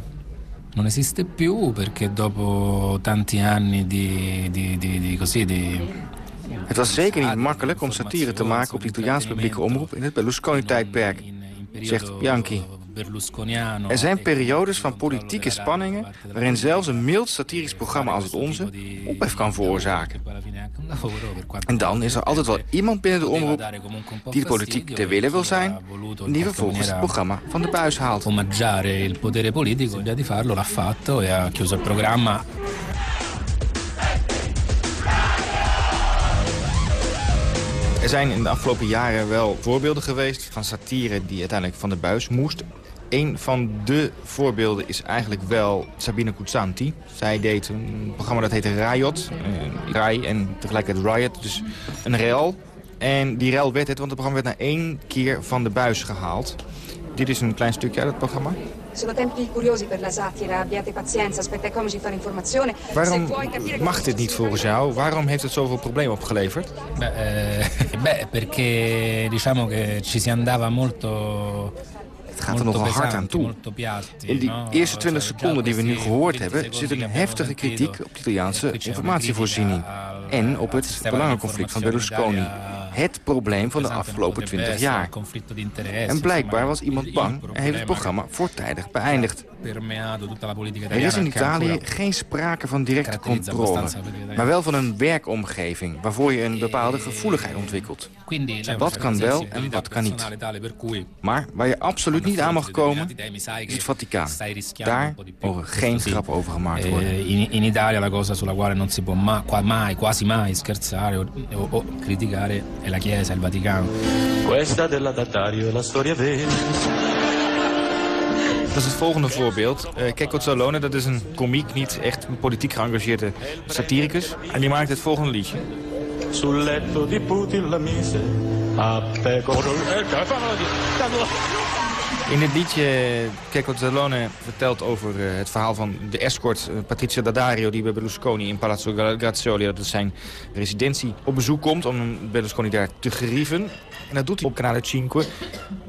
Non esiste più perché dopo tanti anni di, di, di, di così, di... Het was zeker niet makkelijk om satire te maken op de Italiaanse publieke omroep in het Berlusconi-tijdperk, zegt Bianchi. Er zijn periodes van politieke spanningen waarin zelfs een mild satirisch programma als het onze ophef kan veroorzaken. En dan is er altijd wel iemand binnen de omroep die de politiek ter wille wil zijn en die vervolgens het programma van de buis haalt. Er zijn in de afgelopen jaren wel voorbeelden geweest van satire die uiteindelijk van de buis moest. Een van de voorbeelden is eigenlijk wel Sabine Kutzanti. Zij deed een programma dat heette Riot. eh, Rai en tegelijkertijd Riot, dus een rel. En die rel werd het, want het programma werd na één keer van de buis gehaald. Dit is een klein stukje uit het programma. Sono tempi curiosi per la satira, abbiate pazienza, aspetta comici fare informazione. Waarom Se vuoi capire mag dit niet volgens jou? Waarom heeft het zoveel problemen opgeleverd? Beh, eh, beh, perché diciamo che ci si andava molto... Het gaat er nogal hard aan toe. In die eerste 20 seconden die we nu gehoord hebben... zit een heftige kritiek op de Italiaanse informatievoorziening. En op het belangenconflict van Berlusconi. Het probleem van de afgelopen 20 jaar. En blijkbaar was iemand bang en heeft het programma voortijdig beëindigd. Er is in Italië geen sprake van directe controle, maar wel van een werkomgeving waarvoor je een bepaalde gevoeligheid ontwikkelt. Wat kan wel en wat kan niet. Maar waar je absoluut niet aan mag komen, is het Vaticaan. Daar mogen geen grappen over gemaakt worden. Eh, in, in Italia la cosa sulla quale non si può mai, quasi mai scherzare o criticare è la Chiesa, il Vaticano. Questa della Datario è la storia vera. Dat is het volgende voorbeeld. Uh, Kekko Zalone, dat is een komiek, niet echt een politiek geëngageerde satiricus. En die maakt het volgende liedje. Sul letto di Putin la mise a pecora. In dit liedje, Kekko Zalone vertelt over uh, het verhaal van de escort uh, Patrizia Daddario... die bij Berlusconi in Palazzo Grazioli, dat is zijn residentie, op bezoek komt... om Berlusconi daar te gerieven. En dat doet hij op Canale 5,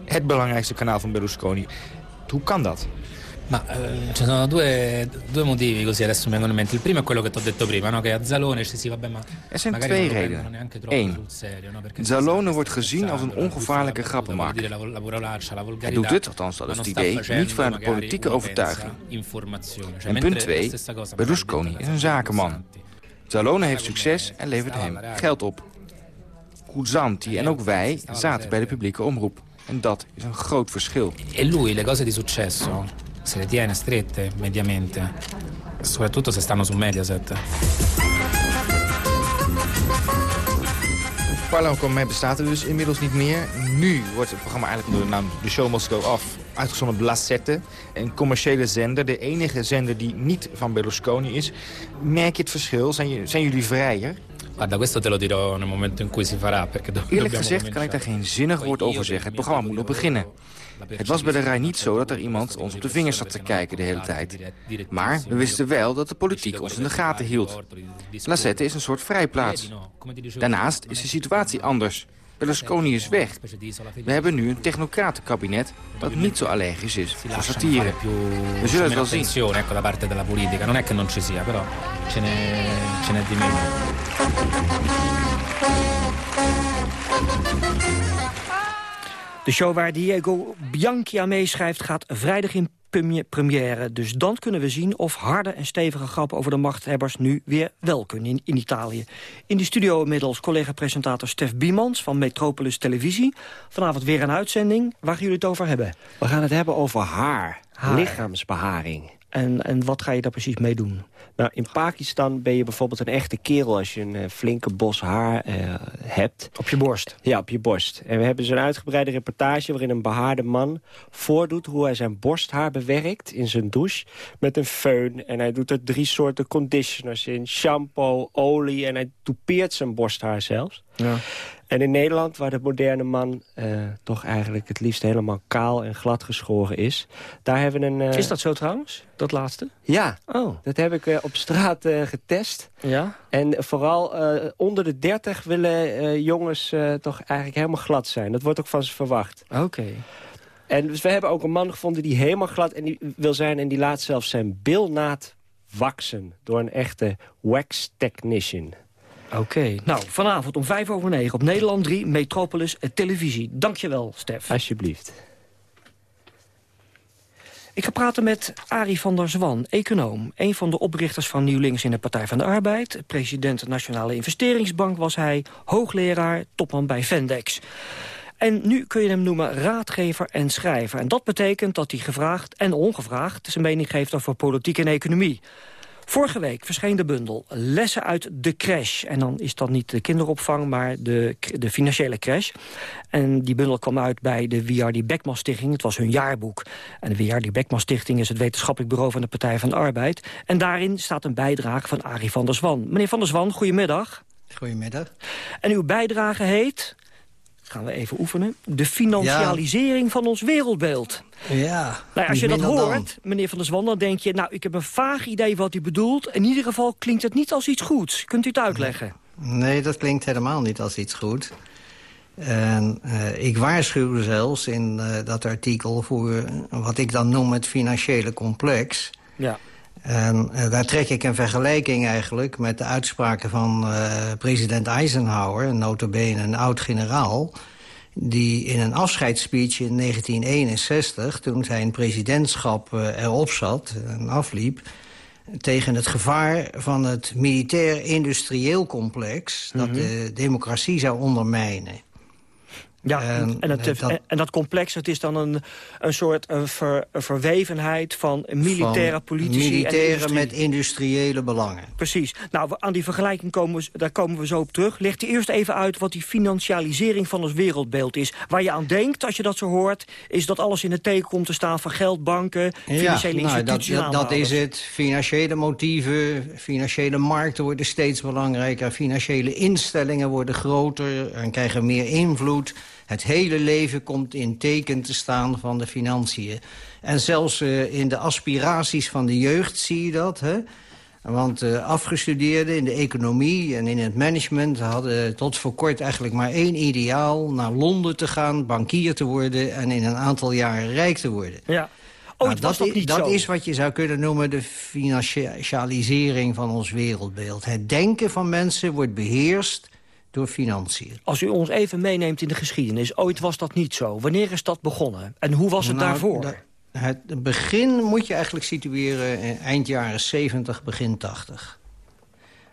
het belangrijkste kanaal van Berlusconi. Hoe kan dat? Ma eh, ci sono due, due motivi così adesso mi vengono in mente. Il primo è quello che ti ho detto prima, no? che a Zalone ci si vabbè ma Er zijn magari twee redenen. prendono neanche troppo Eén, sul serio, no? Perché Zalone wordt gezien als een ongevaarlijke grappenmaker. Hij doet dit, althans dat is het idee, niet vanuit de politieke overtuiging. En punt la 2, stessa cosa Berlusconi is een zakenman. Zalone heeft succes en levert hem geld op. Cusanti en ook wij zaten bij de publieke omroep. En dat is een groot verschil. E lui le cose di successo se le tiene strette mediamente, soprattutto se stanno su Mediaset. Parlo me bestaat er dus inmiddels niet meer. Nu wordt het programma eigenlijk onder de naam The Show Must Go Off uitgezonden op La Sette. Een commerciële zender, de enige zender die niet van Berlusconi is. Merk je het verschil? Zijn, je, zijn jullie vrijer? Guarda, questo te lo dirò nel momento in cui si farà, perché Eerlijk gezegd kan ik daar geen zinnig woord over zeggen. Het programma moet nog beginnen. Het was bij de rij niet zo dat er iemand ons op de vingers zat te kijken de hele tijd. Maar we wisten wel dat de politiek ons in de gaten hield. La Sette is een soort vrijplaats. Daarnaast is de situatie anders. Berlusconi is weg. We hebben nu een technocratenkabinet dat niet zo allergisch is voor satire. We zullen het wel zien. De show waar Diego Bianchi aan meeschrijft gaat vrijdag in première. Dus dan kunnen we zien of harde en stevige grappen over de machthebbers nu weer wel kunnen in, in Italië. In de studio inmiddels collega-presentator Stef Biemans van Metropolis Televisie. Vanavond weer een uitzending. Waar gaan jullie het over hebben? We gaan het hebben over haar, Haar. lichaamsbeharing. En, en wat ga je daar precies mee doen? Nou, in Pakistan ben je bijvoorbeeld een echte kerel als je een eh, flinke bos haar eh, hebt. Op je borst? Ja, op je borst. En we hebben zo'n uitgebreide reportage waarin een behaarde man voordoet hoe hij zijn borsthaar bewerkt in zijn douche met een föhn. En hij doet er drie soorten conditioners in, shampoo, olie en hij toupeert zijn borsthaar zelfs. Ja. En in Nederland, waar de moderne man eh, toch eigenlijk het liefst helemaal kaal en glad geschoren is... daar hebben we een... eh, Is dat zo trouwens, dat laatste? Ja, Oh. dat heb ik eh, op straat getest. Ja? En vooral onder de 30 willen jongens toch eigenlijk helemaal glad zijn. Dat wordt ook van ze verwacht. Oké. En dus we hebben ook een man gevonden die helemaal glad en die wil zijn... en die laat zelfs zijn bilnaad waksen door een echte wax technician. Oké. Nou, vanavond om vijf over negen op Nederland 3, Metropolis eh, Televisie. Dankjewel, Stef. Alsjeblieft. Ik ga praten met Arie van der Zwan, econoom. Een van de oprichters van Nieuw Links in de Partij van de Arbeid. President Nationale Investeringsbank was hij. Hoogleraar, topman bij Vendex. En nu kun je hem noemen raadgever en schrijver. En dat betekent dat hij gevraagd en ongevraagd... zijn mening geeft over politiek en economie. Vorige week verscheen de bundel Lessen uit de Crash. En dan is dat niet de kinderopvang, maar de, de financiële crash. En die bundel kwam uit bij de W.R.D. Beckman Stichting. Het was hun jaarboek. En de W.R.D. Beckman Stichting is het wetenschappelijk bureau van de Partij van de Arbeid. En daarin staat een bijdrage van Arie van der Zwan. Meneer van der Zwan, goedemiddag. Goedemiddag. En uw bijdrage heet, gaan we even oefenen... de financialisering van ons wereldbeeld. Ja. Nou, als je dat hoort, meneer Van der Zwan, dan denk je... nou, ik heb een vaag idee wat u bedoelt. In ieder geval klinkt het niet als iets goeds. Kunt u het uitleggen? Nee, dat klinkt helemaal niet als iets goed. En eh, ik waarschuwde zelfs in eh, dat artikel voor wat ik dan noem het financiële complex. Ja. En eh, daar trek ik een vergelijking eigenlijk met de uitspraken van eh, president Eisenhower, notabene een oud-generaal, die in een afscheidsspeech in 1961, toen zijn presidentschap eh, erop zat en afliep, tegen het gevaar van het militair-industrieel complex... dat de democratie zou ondermijnen. Ja, en, En, het, dat- en dat complex, het is dan een, een soort ver- een verwevenheid van militaire Van politici industrie. met industriële belangen. Precies. Nou, aan die vergelijking komen we, daar komen we zo op terug. Legt u eerst even uit wat die financialisering van ons wereldbeeld is. Waar je aan denkt, als je dat zo hoort... is dat alles in het teken komt te staan van geld, banken... financiële nou, dat, instituties en dat, dat is het. Financiële motieven, financiële markten worden steeds belangrijker. Financiële instellingen worden groter en krijgen meer invloed. Het hele leven komt in teken te staan van de financiën. En zelfs eh, in de aspiraties van de jeugd zie je dat. Hè? Want eh, afgestudeerden in de economie en in het management... hadden tot voor kort eigenlijk maar één ideaal... naar Londen te gaan, bankier te worden... en in een aantal jaren rijk te worden. Ja. Nou, Ooit was dat dat is wat je zou kunnen noemen de financialisering van ons wereldbeeld. Het denken van mensen wordt beheerst door financiën. Als u ons even meeneemt in de geschiedenis, ooit was dat niet zo. Wanneer is dat begonnen? En hoe was het Nou, daarvoor? da- Het begin moet je eigenlijk situeren in eind jaren 70, begin 80.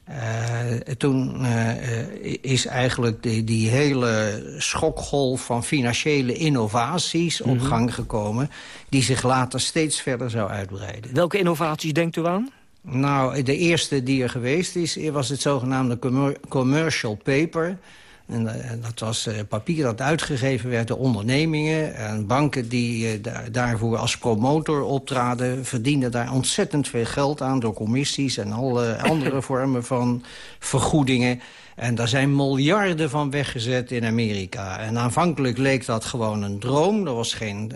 Eh, toen eh, is eigenlijk die, die hele schokgolf van financiële innovaties op Mhm. gang gekomen... die zich later steeds verder zou uitbreiden. Welke innovaties denkt u aan? Nou, de eerste die er geweest is, was het zogenaamde commer- commercial paper. En eh, dat was eh, papier dat uitgegeven werd door ondernemingen. En banken die eh, daar- daarvoor als promotor optraden... verdienden daar ontzettend veel geld aan door commissies... en alle andere vormen van vergoedingen. En daar zijn miljarden van weggezet in Amerika. En aanvankelijk leek dat gewoon een droom. Er was geen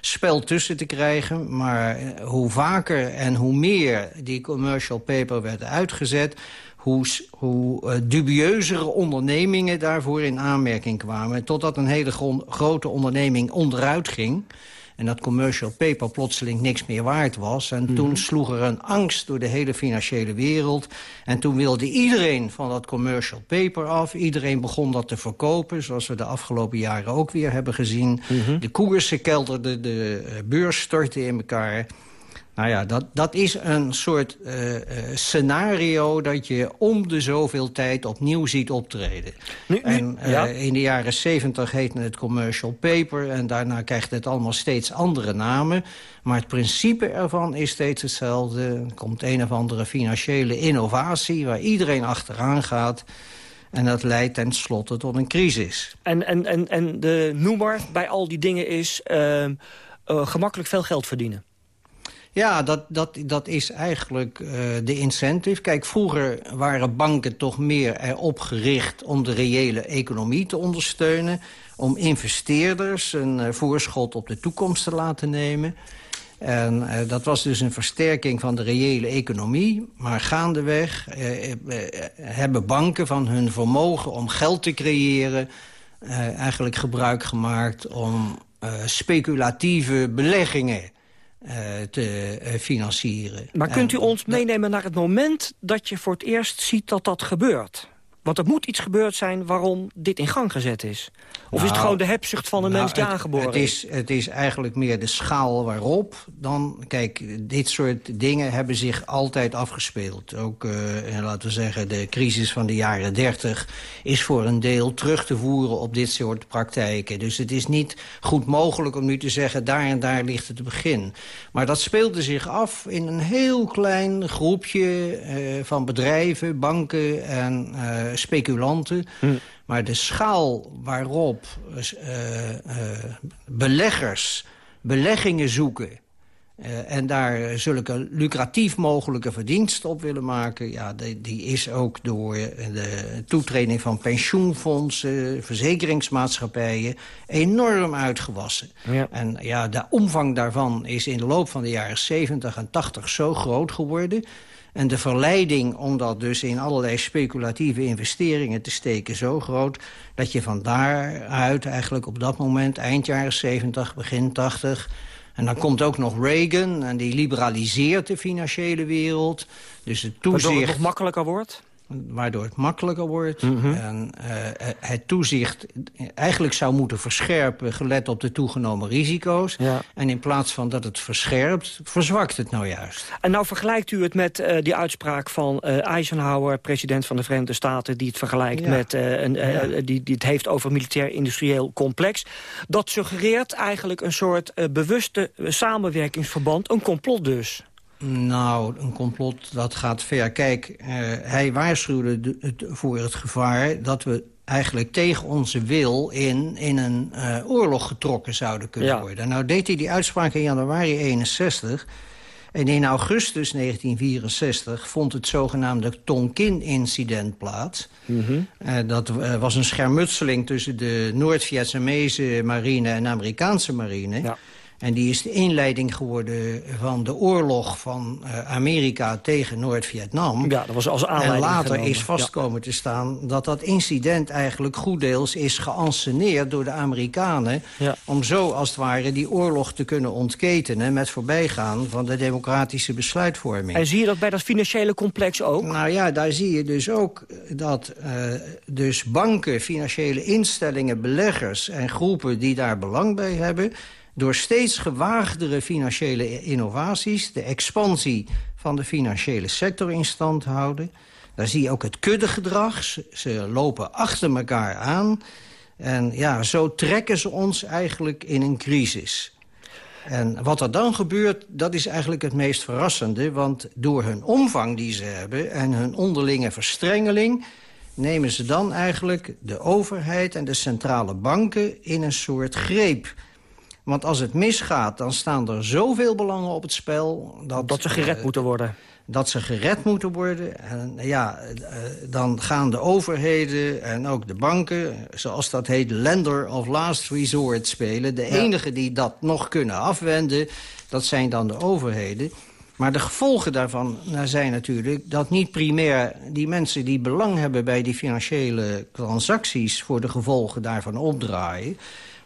spel tussen te krijgen. Maar hoe vaker en hoe meer die commercial paper werd uitgezet... hoe, eh, dubieuzere ondernemingen daarvoor in aanmerking kwamen. Totdat een hele grote onderneming onderuit ging... En dat commercial paper plotseling niks meer waard was. En toen sloeg er een angst door de hele financiële wereld. En toen wilde iedereen van dat commercial paper af. Iedereen begon dat te verkopen, zoals we de afgelopen jaren ook weer hebben gezien. De koersen kelderden, de eh, beurs stortte in elkaar. Nou ja, dat, dat is een soort eh, eh, scenario dat je om de zoveel tijd opnieuw ziet optreden. en eh, ja. in de jaren 70 heette het commercial paper... en daarna krijgt het allemaal steeds andere namen. Maar het principe ervan is steeds hetzelfde. Er komt een of andere financiële innovatie... waar iedereen achteraan gaat... En dat leidt tenslotte tot een crisis. En, en, en, en de noemer bij al die dingen is ehm, eh, gemakkelijk veel geld verdienen. Ja, dat, dat, dat is eigenlijk eh, de incentive. Kijk, vroeger waren banken toch meer erop gericht... om de reële economie te ondersteunen. Om investeerders een eh, voorschot op de toekomst te laten nemen. En eh, dat was dus een versterking van de reële economie. Maar gaandeweg hebben banken van hun vermogen om geld te creëren... eigenlijk gebruik gemaakt om speculatieve beleggingen te eh, financieren. Maar kunt u ons meenemen naar het moment dat je voor het eerst ziet dat dat gebeurt? Want er moet iets gebeurd zijn waarom dit in gang gezet is. Of is het Nou, gewoon de hebzucht van een nou, mens die het- aangeboren het is? Het is eigenlijk meer de schaal waarop dan... Kijk, dit soort dingen hebben zich altijd afgespeeld. Ook, eh, en laten we zeggen, de crisis van de jaren 30 is voor een deel terug te voeren op dit soort praktijken. Dus het is niet goed mogelijk om nu te zeggen... daar en daar ligt het begin. Maar dat speelde zich af in een heel klein groepje eh, van bedrijven, banken en eh, speculanten... Maar de schaal waarop eh, eh, beleggers beleggingen zoeken... eh, en daar zulke lucratief mogelijke verdiensten op willen maken... Ja, die, die is ook door de toetreding van pensioenfondsen, verzekeringsmaatschappijen... enorm uitgewassen. Ja. En ja, de omvang daarvan is in de loop van de jaren 70 en 80 zo groot geworden... En de verleiding om dat dus in allerlei speculatieve investeringen te steken zo groot... dat je van daaruit eigenlijk op dat moment, eind jaren 70, begin 80... en dan komt ook nog Reagan en die liberaliseert de financiële wereld. Dus het Waardoor het toezicht nog makkelijker wordt? Waardoor het makkelijker wordt. Mhm. En eh, het toezicht eigenlijk zou moeten verscherpen... gelet op de toegenomen risico's. Ja. En in plaats van dat het verscherpt, verzwakt het nou juist. En nou vergelijkt u het met eh, die uitspraak van eh, Eisenhower, president van de Verenigde Staten, die het vergelijkt Ja. met, eh, een, eh, die, die het heeft over militair-industrieel complex. Dat suggereert eigenlijk een soort eh, bewuste eh, samenwerkingsverband, een complot dus. Nou, een complot, dat gaat ver. Kijk, eh, hij waarschuwde de- het, voor het gevaar dat we eigenlijk tegen onze wil in, in een eh, oorlog getrokken zouden kunnen Ja. worden. Nou deed hij die uitspraak in januari 61... En in augustus 1964 vond het zogenaamde Tonkin-incident plaats. Eh, dat was een schermutseling tussen de Noord-Vietnamese marine en de Amerikaanse marine. En die is de inleiding geworden van de oorlog van eh, Amerika tegen Noord-Vietnam. Ja, dat was als aanleiding En later genomen. is vastkomen te staan dat dat incident eigenlijk goed deels is geanceneerd door de Amerikanen. Ja. Om zo als het ware die oorlog te kunnen ontketenen met voorbijgaan van de democratische besluitvorming. En zie je dat bij dat financiële complex ook? Nou ja, daar zie je dus ook dat eh, dus banken, financiële instellingen, beleggers en groepen die daar belang bij hebben... door steeds gewaagdere financiële innovaties... de expansie van de financiële sector in stand houden. Daar zie je ook het kuddegedrag. Ze, ze lopen achter elkaar aan. En ja, zo trekken ze ons eigenlijk in een crisis. En wat er dan gebeurt, dat is eigenlijk het meest verrassende. Want door hun omvang die ze hebben en hun onderlinge verstrengeling... nemen ze dan eigenlijk de overheid en de centrale banken in een soort greep. Want als het misgaat, dan staan er zoveel belangen op het spel... Dat, Dat ze gered eh, moeten worden. dat ze gered moeten worden. En ja, eh, dan gaan de overheden en ook de banken... zoals dat heet, lender of last resort spelen. De enigen die dat nog kunnen afwenden, dat zijn dan de overheden. Maar de gevolgen daarvan nou, zijn natuurlijk dat niet primair die mensen die belang hebben bij die financiële transacties voor de gevolgen daarvan opdraaien.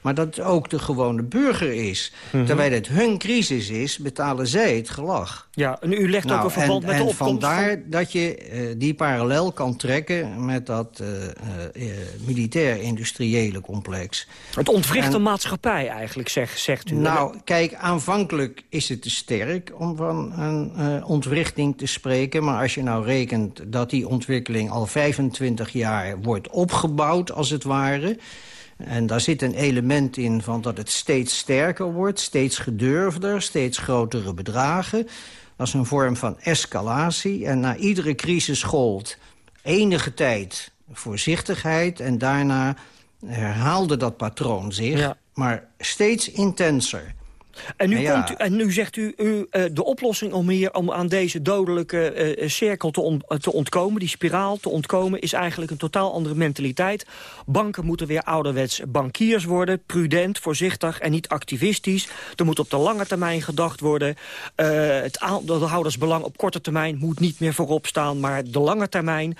Maar dat het ook de gewone burger is. Mhm. Terwijl het hun crisis is, betalen zij het gelag. Ja, en u legt ook Nou, een verband en, met de en opkomst vandaar van... dat je eh, die parallel kan trekken met dat eh, eh, militair-industriële complex. Het ontwricht En- een maatschappij eigenlijk, zeg, zegt u. Nou, kijk, aanvankelijk is het te sterk om van een ontwrichting te spreken. Maar als je nou rekent dat die ontwikkeling al 25 jaar wordt opgebouwd, als het ware... En daar zit een element in van dat het steeds sterker wordt, steeds gedurfder, steeds grotere bedragen. Dat is een vorm van escalatie. En na iedere crisis gold enige tijd voorzichtigheid... en daarna herhaalde dat patroon zich, Ja. maar steeds intenser. En nu, Ja. komt u, en nu zegt u, u eh, de oplossing om, hier, om aan deze dodelijke eh, cirkel te, on- eh, te ontkomen... die spiraal te ontkomen, is eigenlijk een totaal andere mentaliteit. Banken moeten weer ouderwets bankiers worden. Prudent, voorzichtig en niet activistisch. Er moet op de lange termijn gedacht worden. Eh, het aandeelhoudersbelang op korte termijn moet niet meer voorop staan... maar de lange termijn.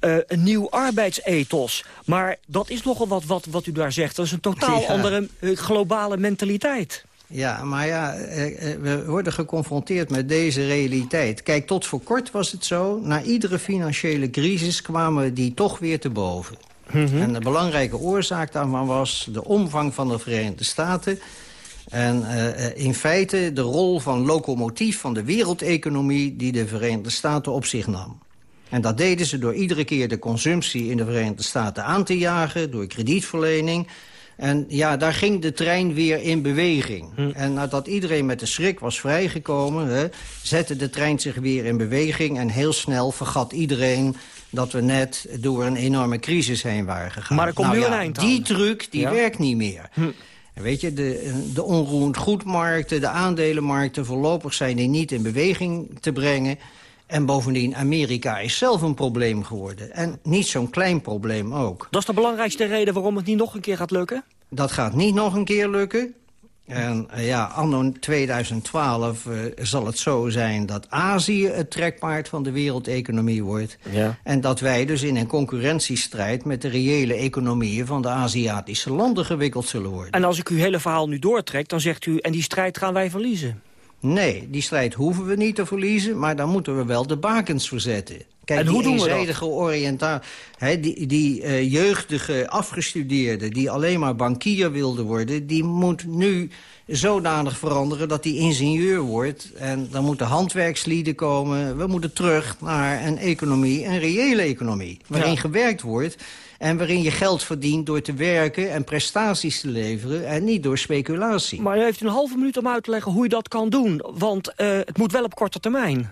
Eh, een nieuw arbeidsethos. Maar dat is nogal wat, wat, wat u daar zegt. Dat is een totaal Ja. andere eh, globale mentaliteit. Ja, maar ja, eh, eh, we worden geconfronteerd met deze realiteit. Kijk, tot voor kort was het zo... na iedere financiële crisis kwamen die toch weer te boven. En de belangrijke oorzaak daarvan was de omvang van de Verenigde Staten... en eh, in feite de rol van locomotief van de wereldeconomie... die de Verenigde Staten op zich nam. En dat deden ze door iedere keer de consumptie in de Verenigde Staten aan te jagen... door kredietverlening... En ja, daar ging de trein weer in beweging. En nadat iedereen met de schrik was vrijgekomen... Hè, zette de trein zich weer in beweging... en heel snel vergat iedereen dat we net door een enorme crisis heen waren gegaan. Maar er komt Nou nu ja, een eind aan. Die truc, die Ja. werkt niet meer. En Weet je, de, de onroerend goedmarkten, de aandelenmarkten... voorlopig zijn die niet in beweging te brengen. En bovendien, Amerika is zelf een probleem geworden. En niet zo'n klein probleem ook. Dat is de belangrijkste reden waarom het niet nog een keer gaat lukken? Dat gaat niet nog een keer lukken. En eh, ja, anno 2012 eh, zal het zo zijn dat Azië het trekpaard van de wereldeconomie wordt. Ja. En dat wij dus in een concurrentiestrijd met de reële economieën van de Aziatische landen gewikkeld zullen worden. En als ik uw hele verhaal nu doortrek, dan zegt u... en die strijd gaan wij verliezen. Nee, die strijd hoeven we niet te verliezen, maar dan moeten we wel de bakens verzetten. Kijk, En hoe die eenzijdige oriënta- hè, die, die eh, jeugdige afgestudeerde die alleen maar bankier wilde worden... die moet nu zodanig veranderen dat hij ingenieur wordt. En dan moeten handwerkslieden komen. We moeten terug naar een economie, een reële economie... waarin Ja. gewerkt wordt en waarin je geld verdient door te werken... en prestaties te leveren en niet door speculatie. Maar u heeft een halve minuut om uit te leggen hoe je dat kan doen. Want eh, het moet wel op korte termijn.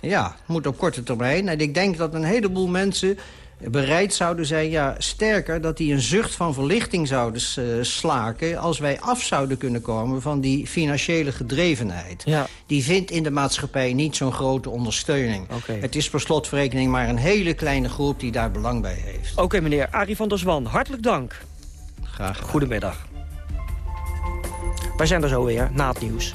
Ja, het moet op korte termijn. En ik denk dat een heleboel mensen bereid zouden zijn... ja, sterker, dat die een zucht van verlichting zouden eh, slaken... als wij af zouden kunnen komen van die financiële gedrevenheid. Ja. Die vindt in de maatschappij niet zo'n grote ondersteuning. Het is per slotverrekening maar een hele kleine groep die daar belang bij heeft. Oké, meneer Arie van der Zwan, hartelijk dank. Graag gedaan. Goedemiddag. Wij zijn er zo weer, na het nieuws.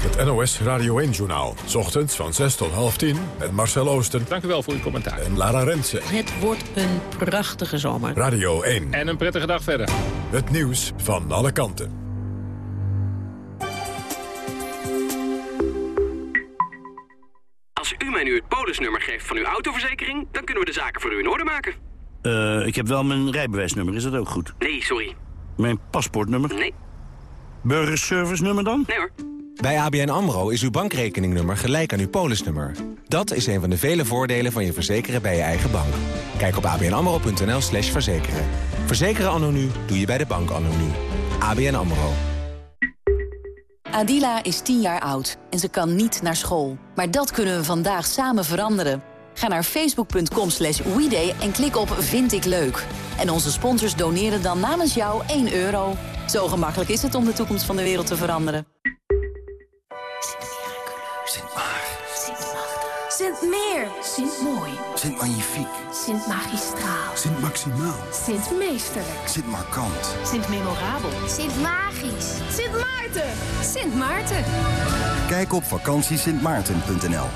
Het NOS Radio 1-journaal. Ochtends van 6 tot half 10 met Marcel Oosten. Dank u wel voor uw commentaar. En Lara Rensen. Het wordt een prachtige zomer. Radio 1. En een prettige dag verder. Het nieuws van alle kanten. Als u mij nu het polisnummer geeft van uw autoverzekering... dan kunnen we de zaken voor u in orde maken. Eh, ik heb wel mijn rijbewijsnummer, is dat ook goed? Nee, sorry. Mijn paspoortnummer? Nee. Burgerservice nummer dan? Nee hoor. Bij ABN AMRO is uw bankrekeningnummer gelijk aan uw polisnummer. Dat is een van de vele voordelen van je verzekeren bij je eigen bank. Kijk op abnamro.nl slash verzekeren. Verzekeren anno nu doe je bij de bank anno nu. ABN AMRO. Adila is 10 jaar oud en ze kan niet naar school. Maar dat kunnen we vandaag samen veranderen. Ga naar facebook.com slash weeday en klik op Vind ik leuk. En onze sponsors doneren dan namens jou 1 euro. Zo gemakkelijk is het om de toekomst van de wereld te veranderen. Sint Meer. Sint Mooi. Sint Magnifiek. Sint Magistraal. Sint Maximaal. Sint Meesterlijk. Sint Markant. Sint Memorabel. Sint Magisch. Sint Maarten. Sint Maarten. Kijk op vakantiesintmaarten.nl.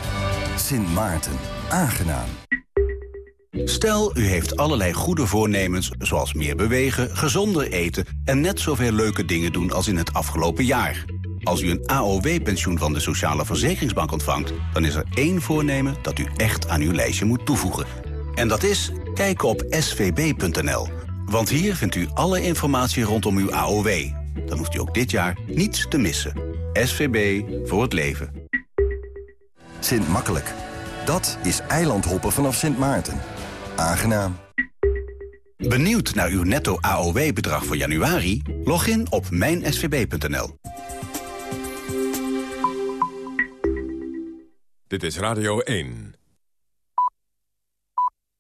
Sint Maarten. Aangenaam. Stel, u heeft allerlei goede voornemens, zoals meer bewegen, gezonder eten... en net zoveel leuke dingen doen als in het afgelopen jaar. Als u een AOW-pensioen van de Sociale Verzekeringsbank ontvangt... dan is er één voornemen dat u echt aan uw lijstje moet toevoegen. En dat is kijken op svb.nl. Want hier vindt u alle informatie rondom uw AOW... Dan hoeft u ook dit jaar niets te missen. SVB voor het leven. Sint Makkelijk. Dat is eilandhoppen vanaf Sint Maarten. Aangenaam. Benieuwd naar uw netto AOW-bedrag voor januari? Log in op mijnsvb.nl. Dit is Radio 1.